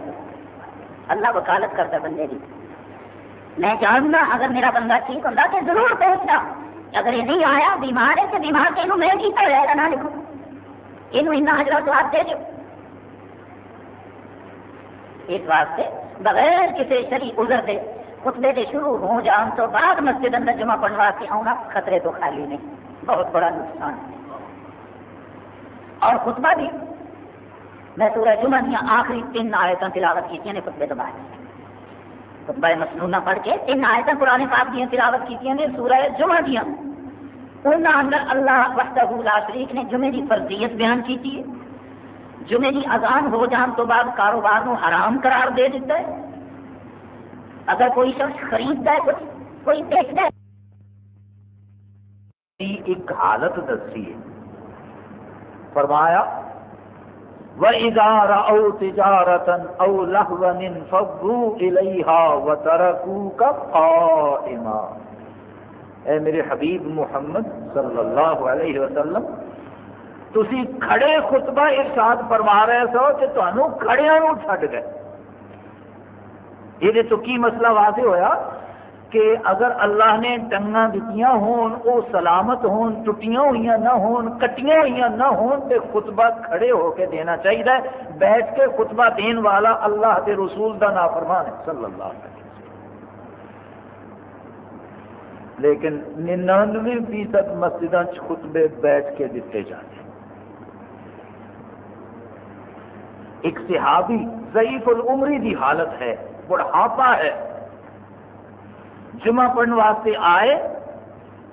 اللہ وکالت کرتا بندے کی۔ میں جاننا اگر میرا بندہ ٹھیک ہوتا تو ضرور پہنچتا اگر یہ نہیں آیا، بیمار ہے تو بیمار سے میں کیتا ہوا ہے نہ لکھو۔ یہ حضرت سواد دے دو اس واسطے بغیر کسی شری ازر دے خطبے کے شروع ہو جان تو بعد مسجد اندر جمع پڑھنے واسطے آنا خطرے تو خالی نہیں۔ بہت بڑا نقصان ہے۔ اور خطبہ بھی میں سورہ جمعہ دیا آخری تین آیتیں تلاوت کی نے یعنی خطبے تو بعد۔ خطبہ مسنونہ پڑھ کے تین آیتیں قرآن پاک دیا، تلاوت کی نے یعنی سورہ جمعہ دیا۔ انہوں اندر اللہ وحدہ لا شریف نے جمعے کی فرضیت بیان کی تھی۔ جمعے کی اذان ہو جان تو بعد کاروبار نو حرام قرار دے دیتا ہے۔ اگر کوئی شخص خریدتا ہے کچھ کوئی بیچتا ہے ایک حالت دسی ہے۔ فرمایا، وَإِذَا رَأَوْا تِجَارَةً أَوْ لَهْوًا إِلَيْهَا وَتَرَكُوكَ قَائِمًا۔ اے میرے حبیب محمد صلی اللہ علیہ وسلم، تسی کھڑے خطبہ ارشاد فرما رہے سو کہ تمہوں کھڑیاں چھڈ گئے۔ یہ تو کی مسئلہ واضح ہویا؟ کہ اگر اللہ نے ٹنگا دیتیاں ہون، او سلامت ہون ٹوٹیاں ہوئی نہ ہون، کٹیاں ہوئی نہ ہون، تے خطبہ کھڑے ہو کے دینا چاہیے بیٹھ کے خطبہ دین والا اللہ کے رسول کا نافرمان ہے۔ صلی اللہ علیہ وسلم۔ لیکن ننانوے فیصد مسجد خطبے بیٹھ کے دیتے جاتے ایک صحابی ضعیف العمری دی حالت ہے، بڑھاپا ہے۔ جمعہ پڑھنے واسطے آئے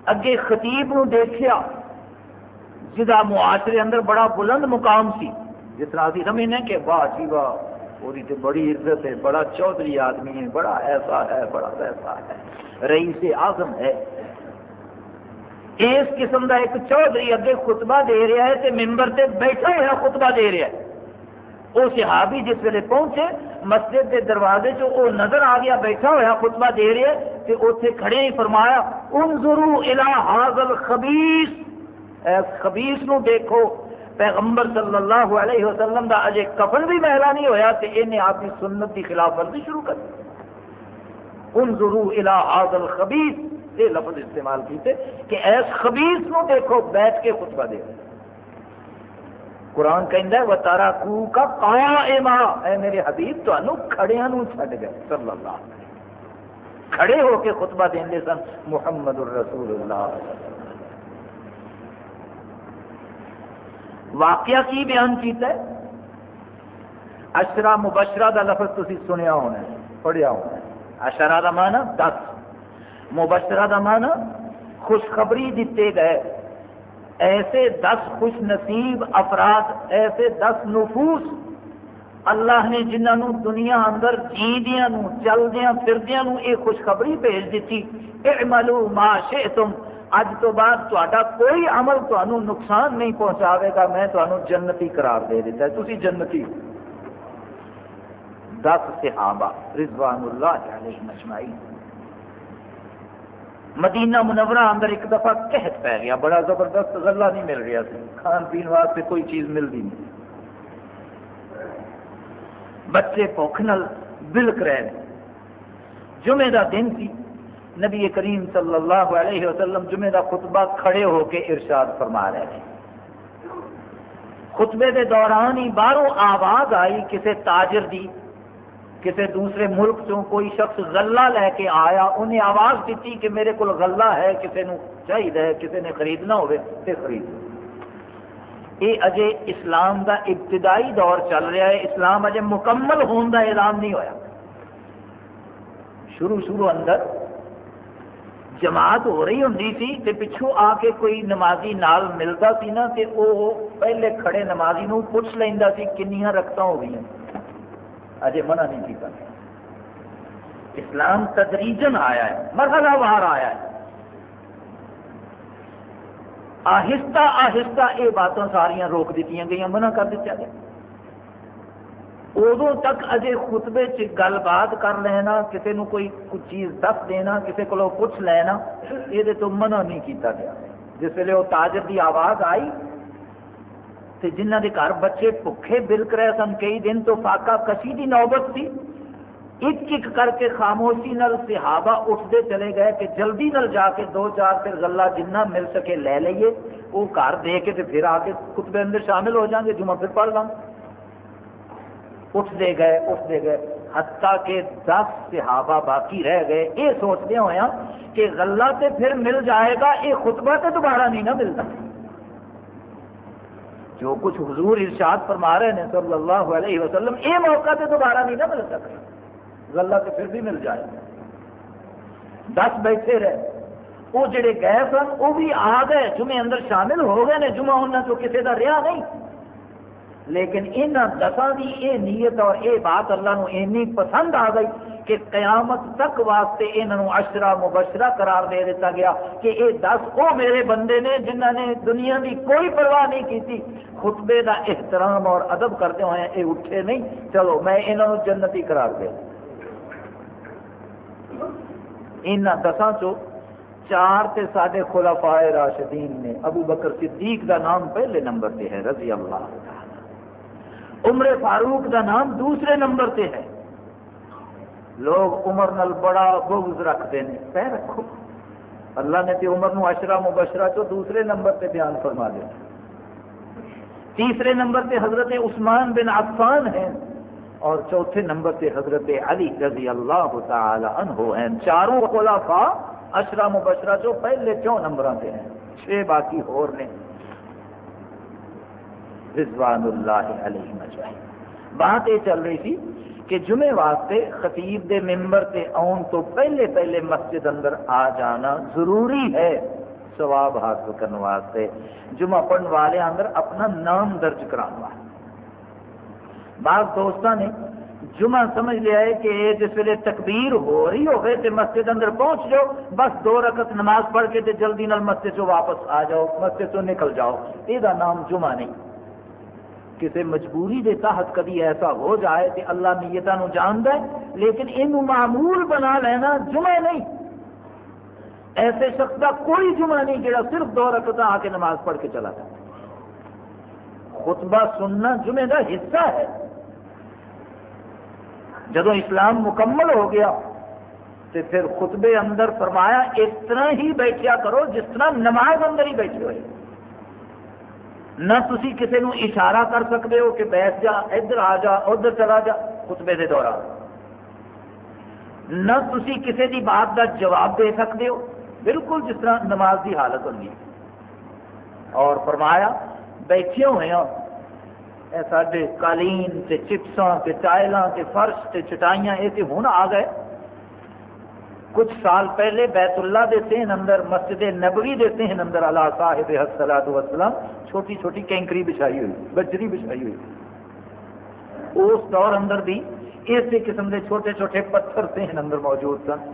اگے خطیب نو دیکھیا جدا معاشرے اندر بڑا بلند مقام سی جس طرح اسی سمجھنے کہ واہ جی واہ وہی تو بڑی عزت ہے بڑا چودھری آدمی ہے بڑا ایسا ہے بڑا ویسا ہے رئیس اعظم ہے اس قسم کا ایک چودھری اگے خطبہ دے رہا ہے تے ممبر تے بیٹھا ہوا خطبہ دے رہا ہے وہ صحابی جس ویلے پہنچے مسجد کے دروازے چ وہ نظر آ گیا، بیٹھا ہوا خطبہ دے رہے کہ اتنے کھڑے ہی فرمایا انظروا الى هذا الخبيث اے خبیث نو دیکھو، پیغمبر صلی اللہ علیہ وسلم دا اجے کفن بھی محلہ نہیں ہویا، تے انہیں آپ کی سنت کی خلاف ورزی شروع کر دی۔ انظروا الى هذا الخبيث یہ لفظ استعمال کیتے کہ ایس خبیث نو دیکھو، بیٹھ کے خطبہ دے رہے قرآن کہہ وہ تارا کو کا پایا اے ماں اے میرے حبیب تو کھڑیا چھڈ گئے۔ صلی اللہ علیہ کھڑے ہو کے خطبہ دیں سن، محمد الرسول اللہ واقعہ کی بیان کیتا ہے؟ اشرا مبشرہ دا لفظ تھی سنیا ہونا ہے، پڑھیا ہونا ہے۔ اشرا دا مانا دس۔ مبشرہ دا مانا خوشخبری دیتے گئے۔ ایسے دس خوش نصیب افراد، ایسے دس نفوس اللہ نے جنہوں دنیا اندر جیندیاں نو چلدیاں، پھردیاں نو یہ خوشخبری بھیج دیتی اعملو ما شئتم، اج تو بعد تا کوئی عمل تمہیں نقصان نہیں پہنچاوے گا، میں تمہیں جنتی قرار دے دیتا ہے۔ تسی جنتی دس صحابہ رضوان اللہ علیہ مجمعین مدینہ منورہ اندر ایک دفعہ قحط پی گیا۔ بڑا زبردست غلہ نہیں مل رہا سی کھان پین واسطے کوئی چیز ملتی نہیں۔ بچے بھوک نل بلک رہے جمعے دا دن سی نبی کریم صلی اللہ علیہ وسلم جمعے دا خطبہ کھڑے ہو کے ارشاد فرما رہے ہیں خطبے دے دوران ہی باہروں آواز آئی کسی تاجر دی۔ کسی دوسرے ملک چوں کوئی شخص غلہ لے کے آیا، انہیں آواز دیتی کہ میرے کو غلہ ہے، کسی نے چاہیے کسی نے خریدنا ہوئے تے خرید یہ اجے اسلام دا ابتدائی دور چل رہا ہے، اسلام اجے مکمل ہون دا اعلان نہیں ہویا۔ شروع شروع اندر جماعت ہو رہی ہوں سی تے پچھوں آ کے کوئی نمازی نال ملتا سی نا، تے وہ پہلے کھڑے نمازی نو پوچھ لینا سی، کنیاں رکھتا ہو گئی اجے منع نہیں کیتا۔ اسلام تدریجن آیا ہے، مرحلہ وار آیا ہے۔ آہستہ آہستہ یہ باتوں ساریاں روک دیتی گئی منع کر دیا گیا۔ ادو تک اجے خطبے چ گل بات کر لینا کسی نو کوئی کچھ چیز دس دینا کسی کو پوچھ لینا یہ تو منع نہیں کیتا گیا۔ جس ویلے وہ تاجر دی آواز آئی تے جنہ دے گھر بچے بھوکے بلک رہے سن، کئی دن تو فاقہ کسی دی نوبت تھی ایک ایک کر کے خاموشی نل صحابہ اٹھتے چلے گئے کہ جلدی نل جا کے دو چار پھر گلا جنہ مل سکے لے لئیے وہ گھر دے کے تے پھر آ کے خطبے اندر شامل ہو جائیں گے جمعہ پھر پڑھ لوں اٹھتے گئے اٹھتے گئے۔ حتیٰ کہ دس صحابہ باقی رہ گئے۔ یہ سوچتے ہوئے کہ غلہ تے پھر مل جائے گا، یہ خطبہ تے دوبارہ نہیں نہ ملتا۔ جو کچھ حضور ارشاد فرما رہے ہیں صلی اللہ علیہ وسلم، یہ موقع تو دوبارہ نہیں نہ مل سکتا۔ غلہ تو پھر بھی مل جائے۔ گا دس بیٹھے رہے۔ وہ جڑے گئے سن، وہ بھی آ گئے۔ جمعے اندر شامل ہو گئے نے، جمعہ انہوں تو کسی کا رہا نہیں۔ لیکن ان دساں کی یہ نیت اور یہ بات اللہ نو اینی پسند آ گئی۔ کہ قیامت تک واسطے انہوں اشرا مبشرہ قرار دے دیتا گیا کہ یہ دس وہ میرے بندے نے جنہ نے دنیا کی کوئی پرواہ نہیں کی خطبے کا احترام اور ادب کرتے ہوئے یہ اٹھے نہیں، چلو میں انہوں جنتی قرار دیا ان دساں چو چار تے سارے خلافائے راشدین نے ابو بکر صدیق دا نام پہلے نمبر تے ہے، رضی اللہ تعالی۔ عمر فاروق دا نام دوسرے نمبر تے ہے۔ لوگ عمر نال بڑا بغض رکھتے ہیں۔ پہ رکھو۔ اللہ نے تے عمر نو اشرا مبشرہ چو دوسرے نمبر تے بیان فرما دیا۔ تیسرے نمبر تے حضرت عثمان بن عفان ہیں اور چوتھے نمبر تے حضرت علی رضی اللہ تعالی عنہ ہیں۔ چاروں خلافاء اشرا مبشرہ جو پہلے کیوں نمبر پہ ہیں۔ چھ باقی اور نے۔ رضوان اللہ علیہ مجمعین۔ بات یہ چل رہی تھی کہ جمعے واسطے خطیب دے ممبر تے آن تو پہلے پہلے مسجد اندر آ جانا ضروری ہے، ثواب حاصل کرنے واسطے۔ جمعہ پڑھنے والے اندر اپنا نام درج کرانا بعض دوستوں نے جمعہ سمجھ لیا ہے کہ جس ویلے تکبیر ہو رہی ہوگی تو مسجد اندر پہنچ جاؤ، بس دو رکعت نماز پڑھ کے تے جلدی نال مسجد چو واپس آ جاؤ، مسجد چو نکل جاؤ۔ یہ نام جمعہ نہیں۔ کسی مجبوری دے تحت کدی ایسا ہو جائے کہ اللہ نیتوں جانتا ہے، لیکن یہ معمول بنا لینا جمعہ نہیں۔ ایسے شخص کا کوئی جمعہ نہیں جڑا صرف دو رکعت آ کے نماز پڑھ کے چلا جائے۔ خطبہ سننا جمعے کا حصہ ہے۔ جب اسلام مکمل ہو گیا تو پھر خطبے اندر فرمایا، اس طرح ہی بیٹھیا کرو جس طرح نماز اندر ہی بیٹھے ہوئے نہ تھی کسی نو اشارہ کر سکتے ہو کہ بیٹھ جا، ادھر آ جا، ادھر چلا جا، خطبے کے دوران۔ نہ تھی کسی کی بات کا جواب دے سکتے ہو۔ بالکل جس طرح نماز کی حالت ہوگی اور فرمایا، بیٹھے ہوئے ہوں سارے قالین تے چپساں تے ٹائلاں تے فرش تے چٹائیاں یہ ہوں آ گئے۔ کچھ سال پہلے بیت اللہ دے سین اندر، مسجد نبوی دے سین اندر اللہ صاحب حسلات وسلام چھوٹی چھوٹی کینکری بچھائی ہوئی، بجری بچھائی ہوئی۔ اس دور اندر بھی اسی قسم کے چھوٹے چھوٹے پتھر سین اندر موجود سن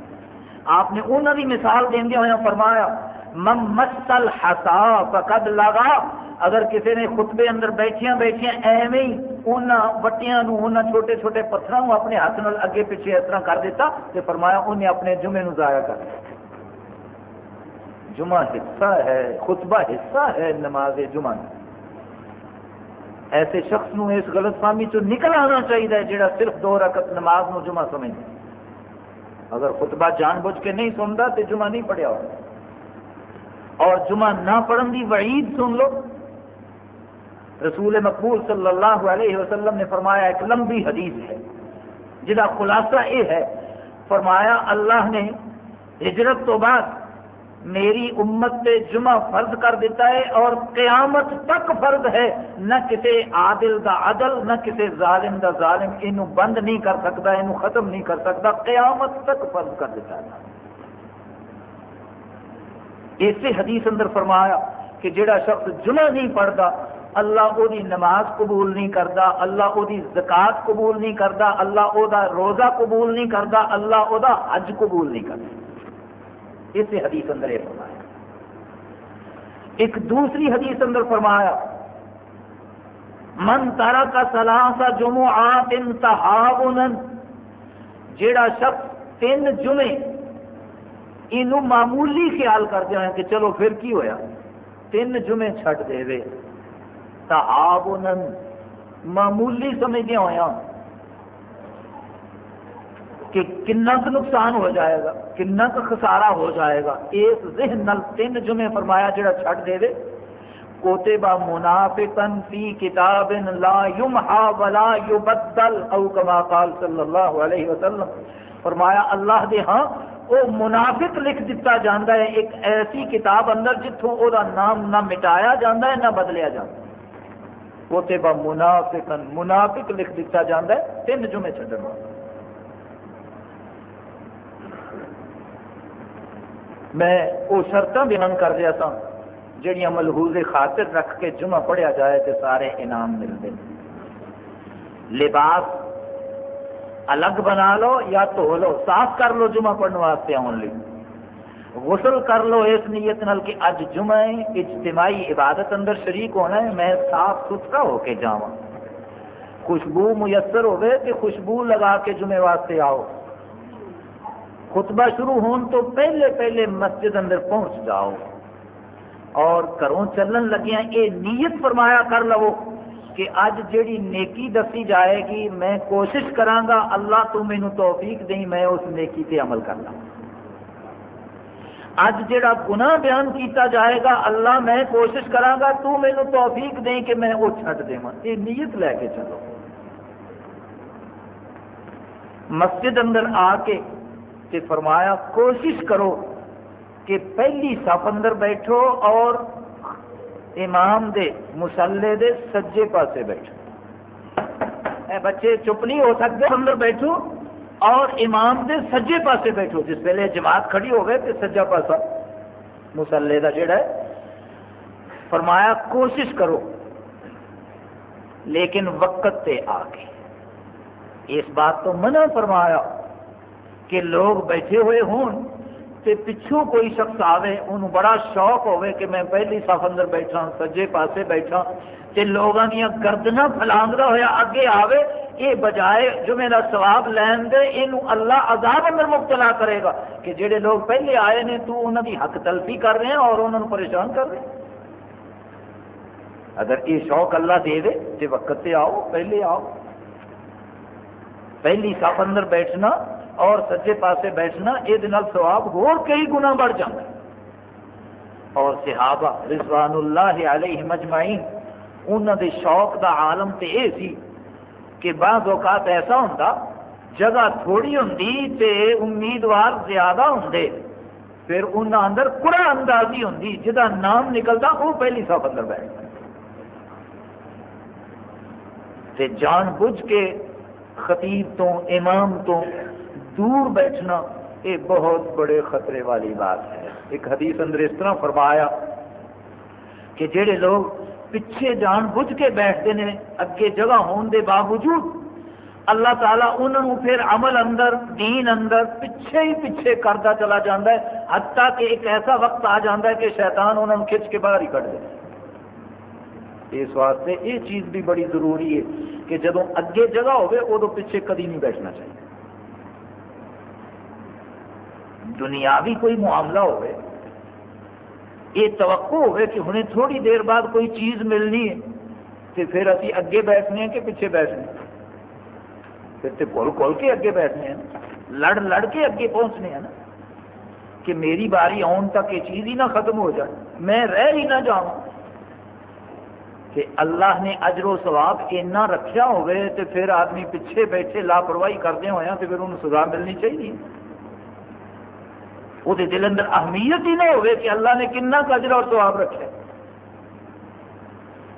آپ نے انہوں کی مثال دیا ہوا فرمایا مم مسل ہسا فقد لگا اگر کسی نے خطبے اندر بیٹھیا بیٹھیا ایویں ہی انہوں وٹیاں انہوں چھوٹے چھوٹے پتھروں اپنے ہاتھ نال اگے پیچھے اس طرح کر دیتا تو فرمایا انہیں اپنے جمعے نو ضائع کر جمعہ حصہ ہے، خطبہ حصہ ہے نماز جمعہ ایسے شخص نو اس غلط فہمی چ نکل آنا چاہیے جہاں صرف دو رکعت نماز نو جمعہ سمجھ اگر خطبہ جان بوجھ کے نہیں سنتا تو جمعہ نہیں پڑھیا ہو۔ اور جمعہ نہ پڑھن دی وعید سن لو۔ رسول مقبول صلی اللہ علیہ وسلم نے فرمایا، ایک لمبی حدیث ہے۔ جہاں خلاصہ یہ ہے، فرمایا، اللہ نے ہجرت تو بعد میری امت پہ جمعہ فرض کر دیتا ہے اور قیامت تک فرض ہے۔ نہ کسی عادل دا عدل، نہ کسی ظالم دا ظالم۔ یہ بند نہیں کر سکتا یہ ختم نہیں کر سکتا۔ قیامت تک فرض کر دیتا ہے۔ اسی حدیث اندر فرمایا کہ جڑا شخص جمعہ نہیں پڑھتا اللہ وہ نماز قبول نہیں کرتا اللہ وہ زکات قبول نہیں کرتا اللہ وہ روزہ قبول نہیں کرتا اللہ وہ حج قبول نہیں کرتا اس حدیث اندر یہ فرمایا۔ ایک دوسری حدیث اندر فرمایا، من تارا کا سلاسا جمو آت جیڑا شخص تین جمعے یہ معمولی خیال کرتے ہیں کہ چلو پھر کی ہویا؟ تین جمعے چھٹ دے وے۔ تعاون معمولی سمجھتے ہوا کہ کنا کا نقصان ہو جائے گا، کنا کا خسارہ ہو جائے گا۔ اس ذہن نل تین جمعے فرمایا جڑا چھٹ دے دے۔ کوتبا منافقن فی کتاب لا یمحا ولا یبدل، او کما قال صلی اللہ علیہ وسلم۔ فرمایا اللہ دے ہاں وہ منافق لکھ دیتا جاندہ ہے، ایک ایسی کتاب اندر جتوں او دا نام نہ مٹایا جاندہ ہے، نہ بدلیا جاندہ ہے۔ کوتبا منافق منافق لکھ دیتا جاتا ہے، تین جمعے چڈن میں وہ شرط بیان کر رہا تھا جہاں ملحوظ خاطر رکھ کے جمعہ پڑھیا جائے تو سارے انعام ملتے لباس الگ بنا لو یا دھو لو، صاف کر لو جمعہ پڑھنے واسطے آن لی غسل کر لو اس نیت نال کہ اج جمعہ اجتماعی عبادت اندر شریک ہونا ہے، میں صاف ستھرا ہو کے جاواں۔ خوشبو میسر ہوئے کہ خوشبو لگا کے جمعے واسطے آؤ۔ خطبہ شروع ہون تو پہلے پہلے مسجد اندر پہنچ جاؤ۔ اور گھروں چلن لگیا یہ نیت فرمایا کر لو کہ اج جیڑی نیکی دسی جائے گی، میں کوشش کرانگا اللہ تو مینو توفیق دیں، میں اس نیکی تے عمل کرنا۔ اج جڑا گناہ بیان کیتا جائے گا، اللہ میں کوشش کرانگا تو مینو توفیق دیں کہ میں وہ چھٹ دے یہ نیت لے کے چلو۔ مسجد اندر آ کے تے فرمایا، کوشش کرو کہ پہلی صف اندر بیٹھو اور امام دے مسلے دے سجے پاسے بیٹھو۔ اے بچے، چپ نہیں ہو سکتے، اندر بیٹھو۔ اور امام دے سجے پاسے بیٹھو، جس ویلے جماعت کھڑی ہو گئے تو سجا پاسا۔ مسلے کا جڑا ہے، فرمایا کوشش کرو، لیکن وقت تے آ کے اس بات تو منع فرمایا کہ لوگ بیٹھے ہوئے ہون تے پچھوں کوئی شخص آوے، انہوں بڑا شوق ہوئے کہ میں پہلی صف اندر بیٹھا، سجے پاسے بیٹھا۔ تے لوگوں دیا گردنا فلاندرا ہوا اگے آوے یہ بجائے جو میرا سواب لین دے یہ اللہ عذاب اندر مبتلا کرے گا کہ جڑے لوگ پہلے آئے نے تو انہوں کی حق تلفی کر رہے ہیں اور انہوں نے پریشان کر رہے ہیں۔ اگر یہ شوق اللہ دے دے تو وقت سے آؤ، پہلے آؤ۔ پہلی صف اندر بیٹھنا اور سجے پاسے بیٹھنا یہ سواب ہور کئی گنا بڑھ جائے اور صحابہ رضوان اللہ علیہ مجمعین انہوں دے شوق دا عالم تے اے سی کہ بعض اوقات ایسا ہوتا جگہ تھوڑی ہوں تے امیدوار زیادہ ہوں پھر انہوں اندر کڑا اندازی ہوں جہاں نام نکلتا وہ پہلی صف اندر بیٹھتا تے جان بوجھ کے خطیب تو، امام تو دور بیٹھنا یہ بہت بڑے خطرے والی بات ہے۔ ایک حدیث اندر اس طرح فرمایا کہ جڑے لوگ پیچھے جان بوجھ کے بیٹھتے ہیں اگے جگہ ہون دے باوجود اللہ تعالیٰ انہوں پھر عمل اندر دین اندر پیچھے ہی پیچھے کرتا چلا جاتا ہے حتیٰ کہ ایک ایسا وقت آ جاتا ہے کہ شیطان انہوں کھچ کے باہر ہی کٹ دے اس واسطے یہ چیز بھی بڑی ضروری ہے کہ جب اگے جگہ ہوگی ادو پیچھے کدی نہیں بیٹھنا چاہیے دنیاوی کوئی معاملہ ہوئے یہ توقع ہوئے کہ ہمیں تھوڑی دیر بعد کوئی چیز ملنی ہے تو پھر ابھی اگے بیٹھنے ہیں کہ پیچھے بیٹھنے پھر تو کھول کھول کے اگے بیٹھنے ہیں لڑ لڑ کے اگے پہنچنے ہیں نا۔ کہ میری باری آن تک یہ چیز ہی نہ ختم ہو جائے۔ میں رہ ہی نہ جاؤں۔ کہ اللہ نے اجر و ثواب اینا رکھیا ہوئے، تو پھر آدمی پیچھے بیٹھے لاپرواہی کرتے ہوئے تو پھر انہوں سزا ملنی چاہیے۔ وہ دل اندر اہمیت ہی نہ ہوئے کہ اللہ نے کنا کجرا اور سواب رکھا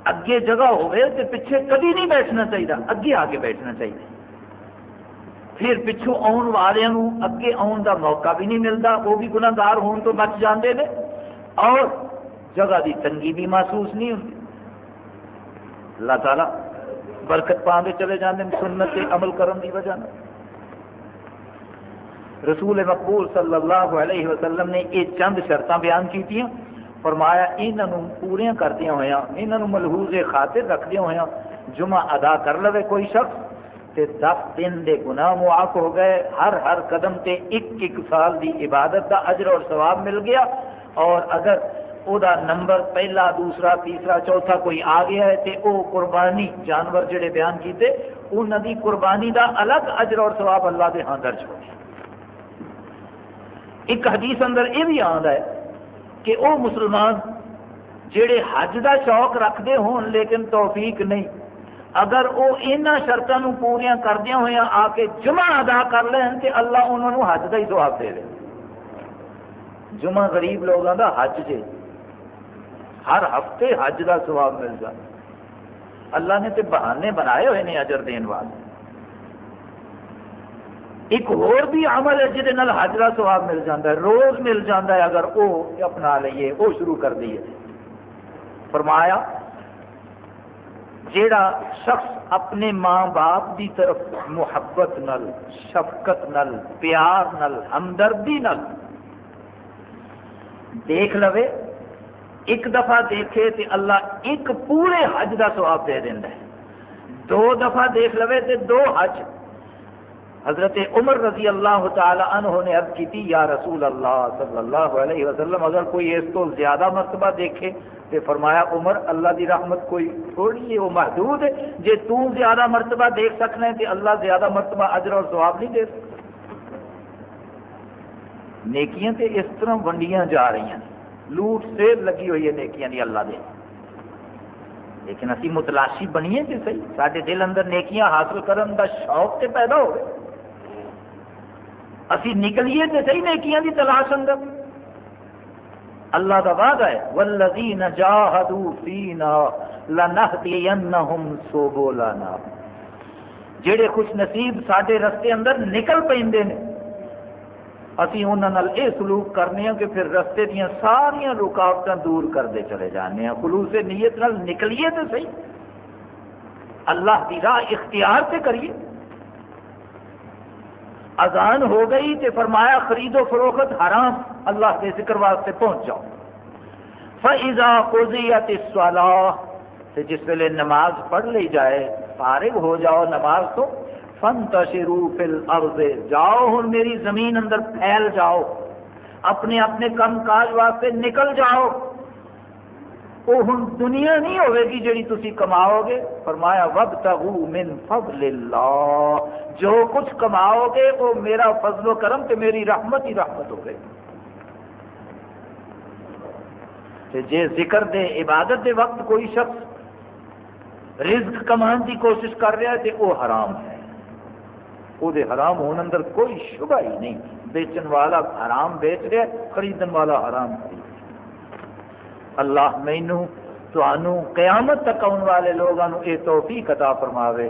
اگے جگہ ہوئے تو پیچھے کبھی نہیں بیٹھنا چاہیے اگے آ کے بیٹھنا چاہیے پھر پچھوں آن والوں اگے آن کا موقع بھی نہیں ملتا وہ بھی گناگار ہون تو بچ جاندے نے۔ اور جگہ دی تنگی بھی محسوس نہیں ہوتی اللہ تعالیٰ برکت پا کے چلے جاتے سنت عمل کرنے کی وجہ رسول مقبول صلی اللہ علیہ وسلم نے یہ چند شرط بیان کی فرمایا، انہوں پوریا کردیا ہوا یہاں ملحوظ خاطر رکھدیا ہوا جمعہ ادا کر لے کوئی شخص تے دس دن دے گناہ معاف ہو گئے۔ ہر ہر قدم تے ایک ایک سال دی عبادت دا اجر اور ثواب مل گیا۔ اور اگر او دا نمبر پہلا، دوسرا، تیسرا، چوتھا کوئی آ گیا ہے تے او قربانی جانور جڑے بیان کیتے انہوں دی قربانی دا الگ اجر اور ثواب اللہ دے ہاں درج ہو گیا۔ ایک حدیث اندر یہ بھی آتا ہے کہ وہ مسلمان جڑے حج دا شوق رکھتے ہون لیکن توفیق نہیں۔ اگر وہ یہاں شرطوں پوریا کردیا ہوا آ کے جمع ادا کر لین تو اللہ انہوں نے حج کا ہی سواب دے دے۔ جمعہ غریب لوگوں کا حج جے۔ ہر ہفتے حج کا سواب مل جائے اللہ نے تو بہانے بنائے ہوئے ہیں اجر دین واسطے۔ ایک اور بھی عمل ہے جہد حاجرہ سواب مل جاتا ہے، روز مل جاتا ہے، اگر وہ اپنا لیے، وہ شروع کر دیے۔ فرمایا، جیڑا شخص اپنے ماں باپ کی طرف محبت نل شفقت نل پیار نل ہمدردی نل دیکھ لو ایک دفعہ دیکھے تو اللہ ایک پورے حج کا سواب دے دینا ہے۔ دو دفعہ دیکھ لو تو دو حج۔ حضرت عمر رضی اللہ تعالی عنہ نے عرض کی یا رسول اللہ صلی اللہ علیہ وسلم، اگر کوئی اس کو زیادہ مرتبہ دیکھے تو فرمایا، عمر، اللہ دی رحمت کوئی تھوڑی ہے وہ محدود ہے جی تو زیادہ مرتبہ دیکھ سکنا ہے تو اللہ زیادہ مرتبہ اجر اور ثواب نہیں دے سکتا۔ نیکیاں تے اس طرح ونڈیاں جا رہی ہیں۔ لوٹ سے لگی ہوئی ہے نیکیاں دی اللہ دے۔ لیکن اسی متلاشی بنیے کہ صحیح سارے دل اندر نیکیاں حاصل کرن دا شوق تے پیدا ہو اسی نکلیے تے صحیح نیکیاں دی تلاش اندر؟ اللہ کا وعدہ ہے والذین جاہدوا فینا لنہدینہم سبلنا۔ جڑے خوش نصیب ساڈے رستے اندر نکل پیندے نے، اسی انہوں یہ سلوک کرنے ہیں کہ پھر رستے دیا ساریا رکاوٹ دور کرتے چلے جانے ہیں خلوص نیت نال نکلیے تو صحیح۔ اللہ کی راہ اختیار سے کریے۔ اذان ہو گئی تو فرمایا خرید و فروخت حرام، اللہ کے ذکر واسطے پہنچ جاؤ۔ فضا قزیت سوالا جس ویلے نماز پڑھ لی جائے، فارغ ہو جاؤ نماز تو فن تشرو فل جاؤ ہوں میری زمین اندر پھیل جاؤ۔ اپنے اپنے کم کاج واسطے نکل جاؤ۔ وہ ہوں دنیا نہیں ہوے گی جی تھی کماؤ گے؟ فرمایا وب تغو من فضل اللہ جو کچھ کماؤ گے، وہ میرا فضل و کرم تے میری رحمت ہی رحمت ہو گئی جے ذکر دے عبادت دے وقت کوئی شخص رزق کمان کی کوشش کر رہا ہے تو وہ حرام ہے۔ وہ حرام ہونے اندر کوئی شبہ ہی نہیں۔ بیچن والا حرام بیچ رہا ہے، خریدن والا حرام خرید اللہ مینو تو قیامت تک آنے والے لوگوں یہ توفیق عطا فرماوے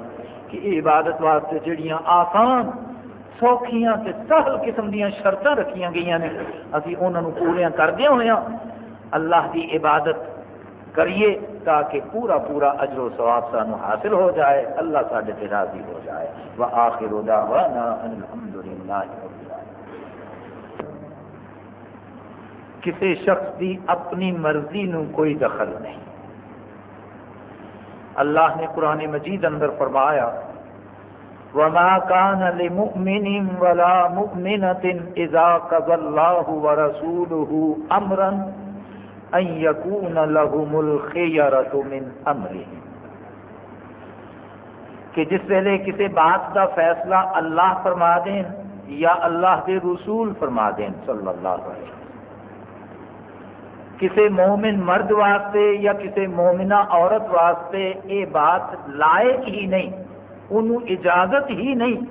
کہ یہ عبادت واسطے جڑیاں آسان، سوکھیاں تے سہل قسم دیا شرط رکھیاں گئی نے ابھی انہوں پوریا کردیا ہوئے ہاں۔ اللہ کی عبادت کریے تاکہ پورا پورا اجر و ثواب سانو حاصل ہو جائے، اللہ سارے راضی ہو جائے۔ وہ آخر الحمد للہ کسی شخص کی اپنی مرضی نو کوئی دخل نہیں۔ اللہ نے قرآن مجید اندر فرمایا، وما كان لمؤمن ولا مؤمنة إذا قضى الله ورسوله أمرا یقون لہم الخیرت من امرهم کہ جس ویلے کسی بات کا فیصلہ اللہ فرما دیں یا اللہ کے رسول فرما دیں صلی اللہ علیہ وسلم۔ کسی مومن مرد واسطے یا کسی مومنہ عورت واسطے یہ بات لائق ہی نہیں انہوں اجازت ہی نہیں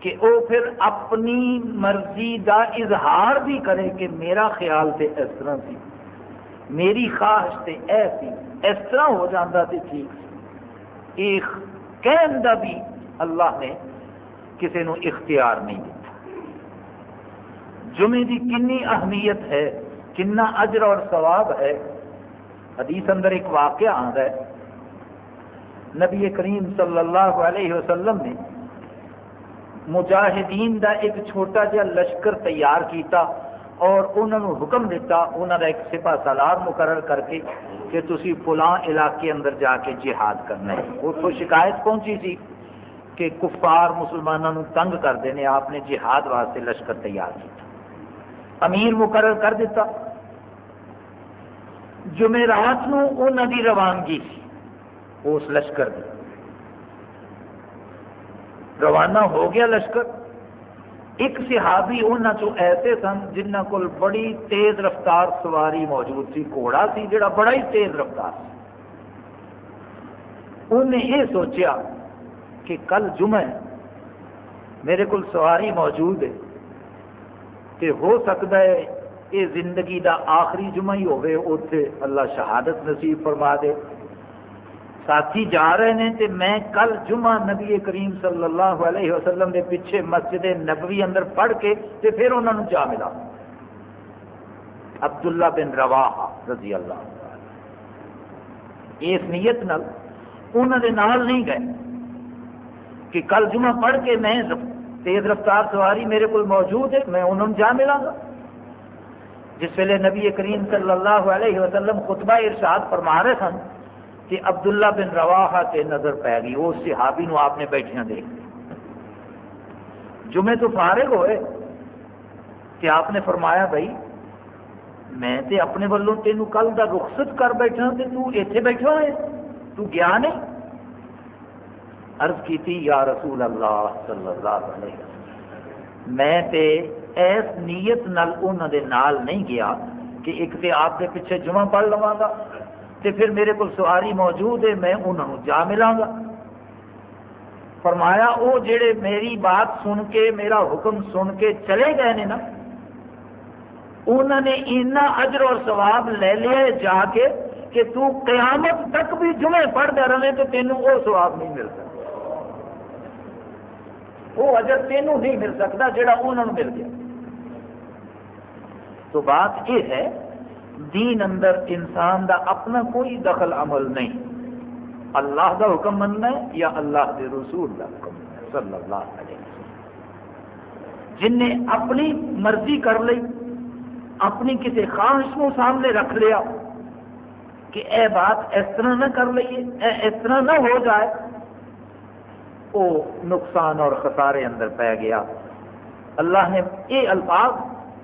کہ وہ پھر اپنی مرضی کا اظہار بھی کرے کہ میرا خیال سے اس طرح سی، میری خواہش تے ایسی، اس طرح ہو جاتا تے ٹھیک ایک کہن دا بھی اللہ نے کسی نو اختیار نہیں دیتا۔ جمعے کنی اہمیت ہے کنا اجر اور ثواب ہے؟ حدیث اندر ایک واقعہ آتا ہے۔ نبی کریم صلی اللہ علیہ وسلم نے مجاہدین دا ایک چھوٹا جا لشکر تیار کیتا اور انہوں نے حکم دیتا انہوں کا ایک سپا سالار مقرر کر کے کہ تسی فلاں علاقے اندر جا کے جہاد کرنا ہے۔ اس کو شکایت پہنچی تھی کہ کفار مسلمانوں تنگ کرتے ہیں آپ نے جہاد واسطے لشکر تیار کیا امیر مقرر کر دیتا۔ جمعرات انہوں کی روانگی اس لشکر کی روانہ ہو گیا لشکر۔ ایک صحابی انہوں چو ایسے سن جنہ کو بڑی تیز رفتار سواری موجود سی گھوڑا سی جڑا بڑا ہی تیز رفتار سی انہیں یہ سوچیا کہ کل جمعہ میرے کو سواری موجود ہے۔ کہ ہو سکتا ہے یہ زندگی دا آخری جمعہ ہی ہوئے اتنے اللہ شہادت نصیب فرما دے۔ ساتھی جا رہے ہیں تے میں کل جمعہ نبی کریم صلی اللہ علیہ وسلم کے پیچھے مسجد نبوی اندر پڑھ کے تے پھر انہوں نے جا ملا۔ عبداللہ بن رواح رضی اللہ اس نیت نل انہوں نے نال نہیں گئے کہ کل جمعہ پڑھ کے میں تیز رفتار سواری میرے کو موجود ہے، میں انہوں نے جا ملا گا۔ جس ویلے نبی کریم صلی اللہ علیہ وسلم خطبہ ارشاد فرما رہے سن کہ عبداللہ بن رواحہ تے نظر پی گئی اس صحابی نو آپ نے بیٹھیاں دیکھ جمعے تو فارغ ہوئے کہ آپ نے فرمایا، بھائی، میں تے اپنے والوں تینوں کل دا رخصت کر بیٹھا تے تو ایتھے بیٹھا ہے، تو گیا نہیں؟ عرض کی تھی، یا رسول اللہ صلی اللہ علیہ وسلم۔ میں تے ایس نیت نال انہوں دے نال نہیں گیا کہ ایک تے آپ کے پیچھے جمعہ پڑھ لوا گا تے پھر میرے کو سواری موجود ہے، میں انہوں جا ملا گا۔ فرمایا وہ جڑے میری بات سن کے، میرا حکم سن کے چلے گئے نے نا انہوں نے اتنا اجر اور ثواب لے لیا جا کے کہ تو قیامت تک بھی جمعے پڑھتا رہے تو تینوں وہ ثواب نہیں مل سکتا وہ اجر تینوں نہیں مل سکتا جڑا انہوں نے مل گیا۔ تو بات یہ ہے، دین اندر انسان دا اپنا کوئی دخل عمل نہیں۔ اللہ دا حکم مننا ہے یا اللہ کے رسول دا حکم صلی اللہ علیہ وسلم۔ جن نے اپنی مرضی کر لی، اپنی کسی خواہش کو سامنے رکھ لیا کہ اے بات اس طرح نہ کر لیے، اے اس طرح نہ ہو جائے وہ نقصان اور خسارے اندر پی گیا۔ اللہ نے یہ الفاظ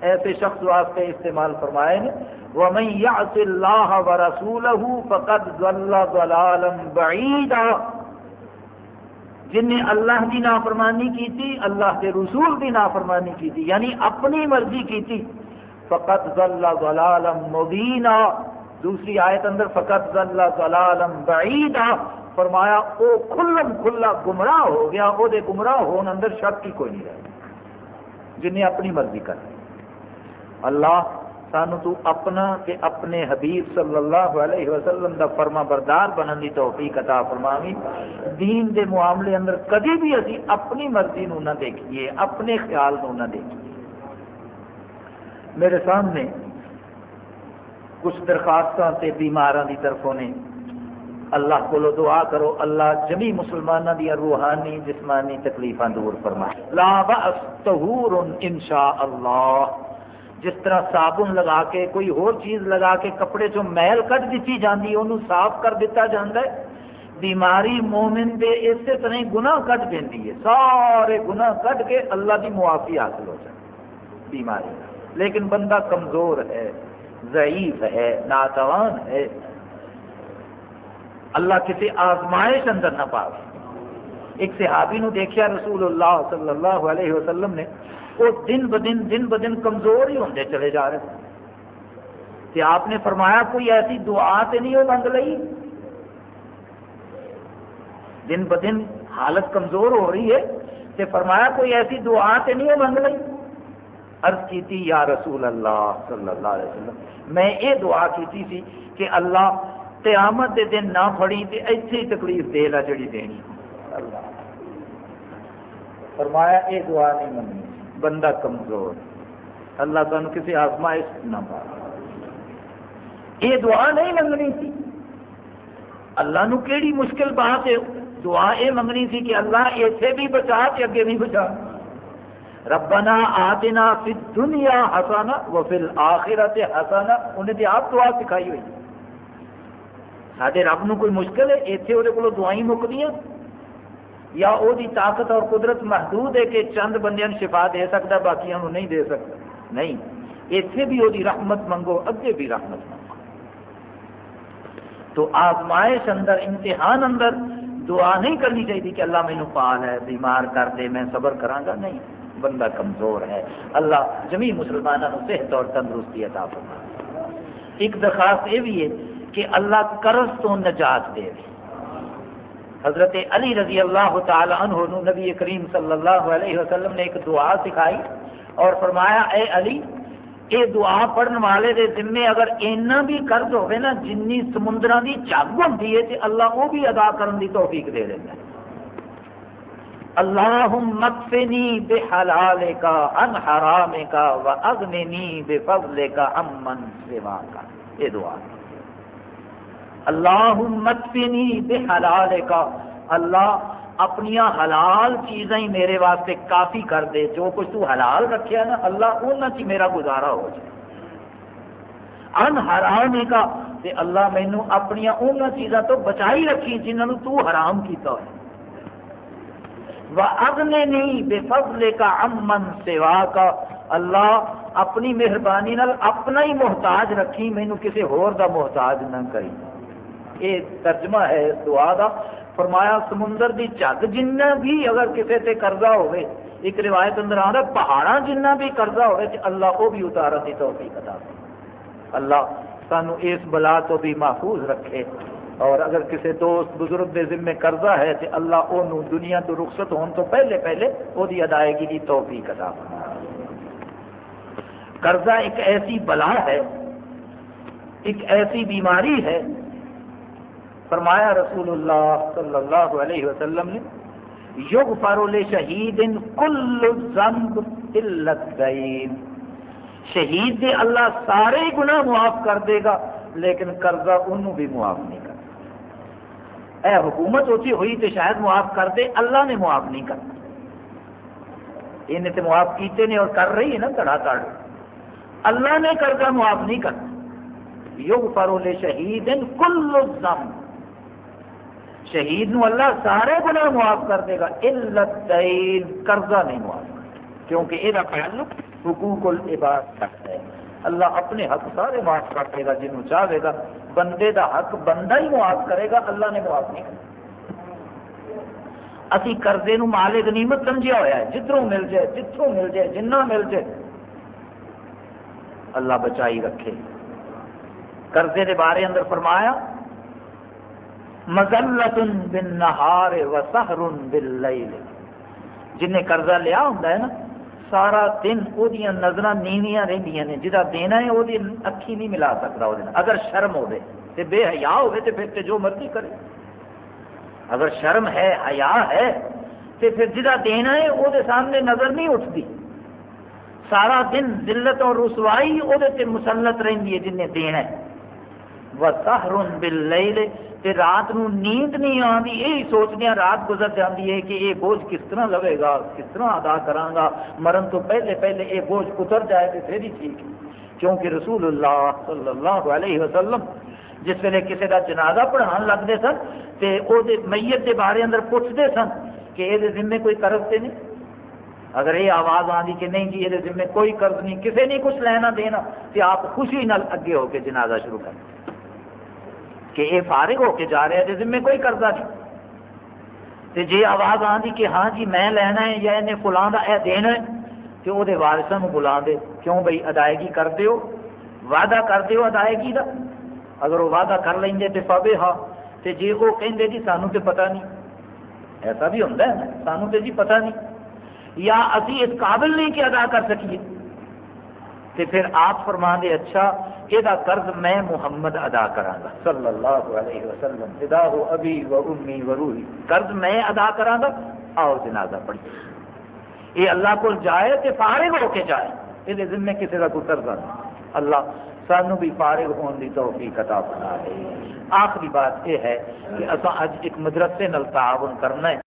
ایسے شخص واسطے استعمال فرمائے ہیں۔ وَمَنْ يَعْصِ اللَّهَ وَرَسُولَهُ فَقَدْ ضَلَّ ضَلَالًا بَعِيدًا۔ جن نے اللہ کی نافرمانی کی تھی، اللہ کے رسول کی نافرمانی کی تھی یعنی اپنی مرضی کی تھی۔ فقط ضلع ضلالم مبینہ دوسری آیت اندر فقط ضلع ضلالم بعیدہ فرمایا، او کھلم کھلا گمراہ ہو گیا وہ گمراہ ہون اندر شک کی کوئی نہیں رہا جن نے اپنی مرضی کر اللہ، سانو تو اپنا کہ اپنے حبیب صلی اللہ علیہ وسلم دا فرما بردار بنن دی توفیق عطا فرماوی۔ دین دے معاملے اندر کدی بھی اسی اپنی مرضی نو نہ دیکھیے، اپنے خیال نو نہ دیکھیے۔ میرے سامنے کچھ درخواست سے بیماروں کی طرفوں نے اللہ کو دعا کرو، اللہ جمی مسلمانوں دیا روحانی، جسمانی تکلیفاں دور فرمائے۔ لا بأس طہور انشاء اللہ جس طرح صابن لگا کے، کوئی اور چیز لگا کے کپڑے چو میل کٹ دیتی جاندی انہوں صاف کر دیتا جاندہ ہے۔ بیماری مومن دے اسی طرح گناہ کٹ دیندی ہے۔ سارے گناہ کٹ کے اللہ کی معافی حاصل ہو جائے۔ بیماری۔ لیکن بندہ کمزور ہے، ضعیف ہے، ناتوان ہے اللہ کسی آزمائش اندر نہ پاس۔ ایک صحابی نو دیکھا رسول اللہ صلی اللہ علیہ وسلم نے، وہ دن بدن دن بدن کمزور ہی ہوتے چلے جا رہے تھے آپ نے فرمایا، کوئی ایسی دعا تو نہیں وہ منگ لئی؟ دن بدن حالت کمزور ہو رہی ہے کہ فرمایا، کوئی ایسی دعا تو نہیں وہ منگ لئی؟ عرض کی تھی، یا رسول اللہ صلی اللہ علیہ وسلم، میں یہ دعا کی تھی کہ اللہ قیامت دے دن نہ پڑی تو ایسے ہی تکلیف دے لا جڑی دینی۔ اللہ۔ فرمایا یہ دعا نہیں مننی۔ بندہ کمزور۔ اللہ تمہیں کسی آزمائش نہ پا۔ یہ دعا نہیں منگنی تھی اللہ نو کیڑی مشکل بات ہے؟ دعا یہ منگنی تھی کہ اللہ ایسے بھی بچا کہ اگے بھی بچا۔ ربنا آتنا فی الدنیا حسنا و فی الاخرت حسنا انہیں دی آپ دعا سکھائی ہوئی۔ سارے رب نو کوئی مشکل ہے اتنے وہ کو دعائیں مکدیاں یا وہ دی طاقت اور قدرت محدود ہے کہ چند بندیاں شفا دے سکتا باقی نہیں دے سکتا نہیں اتنے بھی وہ رحمت منگو اگے بھی رحمت منگو تو آزمائش اندر امتحان اندر دعا نہیں کرنی چاہیے کہ اللہ مینو پال ہے بیمار کر دے میں صبر کراگا نہیں بندہ کمزور ہے اللہ جمی مسلمانوں کو صحت اور تندرستی عطا فرما ایک درخواست یہ بھی ہے کہ اللہ قرض تو نجات دے حضرت علی رضی اللہ تعالی عنہ نبی کریم صلی اللہ علیہ وسلم نے ایک دعا سکھائی اور فرمایا، اے علی یہ دعا پڑھن والے دے ذمے اگر اینا بھی قرض ہوئے نا، جنی سمندران دی جگ ہوتی ہے تو اللہ وہ بھی ادا کرنے کی توفیق دے دینا ہے اللہم مکفنی بحلال کا ان حرام کا و اغننی بفضل کا امن سوا کا یہ دعا۔ ہے اللہ متفنی بے کا اللہ اپنی حلال چیزیں ہی میرے واسطے کافی کر دے۔ جو کچھ تو حلال رکھیا نا، اللہ ان چ میرا گزارا ہو جائے۔ ان حرام کا، تے اللہ مینو اپنی ان چیزوں تو بچائی رکھی جنہوں تو حرام کیتا ہے اگنے نہیں بے فضلے کا امن سوا کا اللہ اپنی مہربانی نال اپنا ہی محتاج رکھی مینو کسی ہور دا محتاج نہ کری۔ یہ ترجمہ ہے اس دعا دا، فرمایا، سمندر دی جگ جنہ بھی اگر کسی تے قرضہ ہوئے، ایک روایت اندر آ رہا پہاڑا جنہ بھی قرضہ ہوئے تو اللہ وہ بھی اتارا دی توفیق عطا اللہ سانو اس بلا تو بھی محفوظ رکھے۔ اور اگر کسی دوست بزرگ کے ذمے قرضہ ہے تو اللہ وہ دنیا تو رخصت ہونے تو پہلے پہلے وہ ادائیگی کی توفیق عطا قرضہ ایک ایسی بلا ہے، ایک ایسی بیماری ہے فرمایا رسول اللہ صلی اللہ علیہ وسلم نے یوگ فارول شہید کل زمب شہید دے اللہ سارے گناہ معاف کر دے گا، لیکن قرضہ انہوں بھی معاف نہیں کرتا۔ اے حکومت ہوتی ہوئی تو شاید معاف کر دے، اللہ نے معاف نہیں کرنا۔ یہ تو معاف کیتے نے اور کر رہی ہے نا کڑا کڑ اللہ نے قرضہ معاف نہیں کرنا۔ یوگ فرول شہید کل زم شہید نو اللہ سارے گناہ معاف کر دے گا علت قرضہ نہیں معاف کرتا کیونکہ یہ تعلق حقوق العباد ہے۔ اللہ اپنے حق سارے معاف کر دے گا، جنہوں چاہے گا، بندے دا حق بندہ ہی معاف کرے گا، اللہ نے معاف نہیں کرنا اسی قرضے نو مال غنیمت سمجھا ہوا ہے جدھروں مل جائے جتوں مل جائے جنہ مل جائے۔ اللہ بچائی رکھے۔ قرضے کے بارے اندر فرمایا مزلت بن نہار و سہر بل جن قرضہ لیا ہوں نا، سارا دن وہ نظر نیویاں رہی نے جہاں دینا ہے وہ اکھی نہیں ملا سکتا وہ اگر شرم ہوے تو بے حیا ہوے تو پھر تو جو مرضی کرے۔ اگر شرم ہے، حیا ہے تو پھر جہاں دینا ہے وہ سامنے نظر نہیں اٹھتی سارا دن دلت اور رسوائی وہ مسلط رہی ہے جنہیں دینا ہے۔ وہ سہر تے رات نو نیند نہیں آتی یہی سوچدیا ہاں، رات گزر جاتی ہے کہ یہ بوجھ کس طرح لگے گا، کس طرح ادا گا، مرن تو پہلے پہلے یہ بوجھ اتر جائے تو پھر ہی ٹھیک کیونکہ رسول اللہ صلی اللہ علیہ وسلم جس ویلے کسی کا جنازہ پڑھان لگتے سن تو وہ میت کے بارے اندر پوچھتے سن کہ یہ ذمے کوئی قرض سے نہیں۔ اگر یہ آواز آتی کہ نہیں جی یہ ذمے کوئی قرض نہیں کسی نے کچھ لینا دینا تو آپ خوشی نال اگے ہو کے جنازہ شروع کریں۔ کہ یہ فارغ ہو کے جا رہا ہے ذمہ کوئی قرضہ نہیں۔ تے جی آواز آتی کہ ہاں جی میں لینا ہے یا انہیں فلاں کا یہ دینا ہے کہ وہ وارسوں بلا دے۔ کیوں بھائی ادائیگی کر دیو وعدہ کر دیو ادائیگی کا اگر وہ وعدہ کر لیں گے تو پبے ہاں تو جی وہ کہیں جی سانو تو پتہ نہیں۔ ایسا بھی ہوتا ہے سانو تو جی پتہ نہیں۔ یا ابھی اس قابل نہیں کہ ادا کر سکیے۔ تو پھر آپ فرما دے اچھا یہ قرض میں محمد ادا کرا گا صلی اللہ علیہ وسلم ادا ہو ابھی و امی و روحی۔ قرض میں ادا کرا گا آؤ جنازہ پڑھی یہ اللہ کو جائے تو فارغ ہو کے جائے۔ یہ ذمے کسی کا کوئی قرضہ نہیں اللہ سانو بھی فارغ ہونے کی توفیق عطا بنا ہے آخری بات یہ ہے کہ اصا اج ایک مدرسے نال تعاون کرنا ہے۔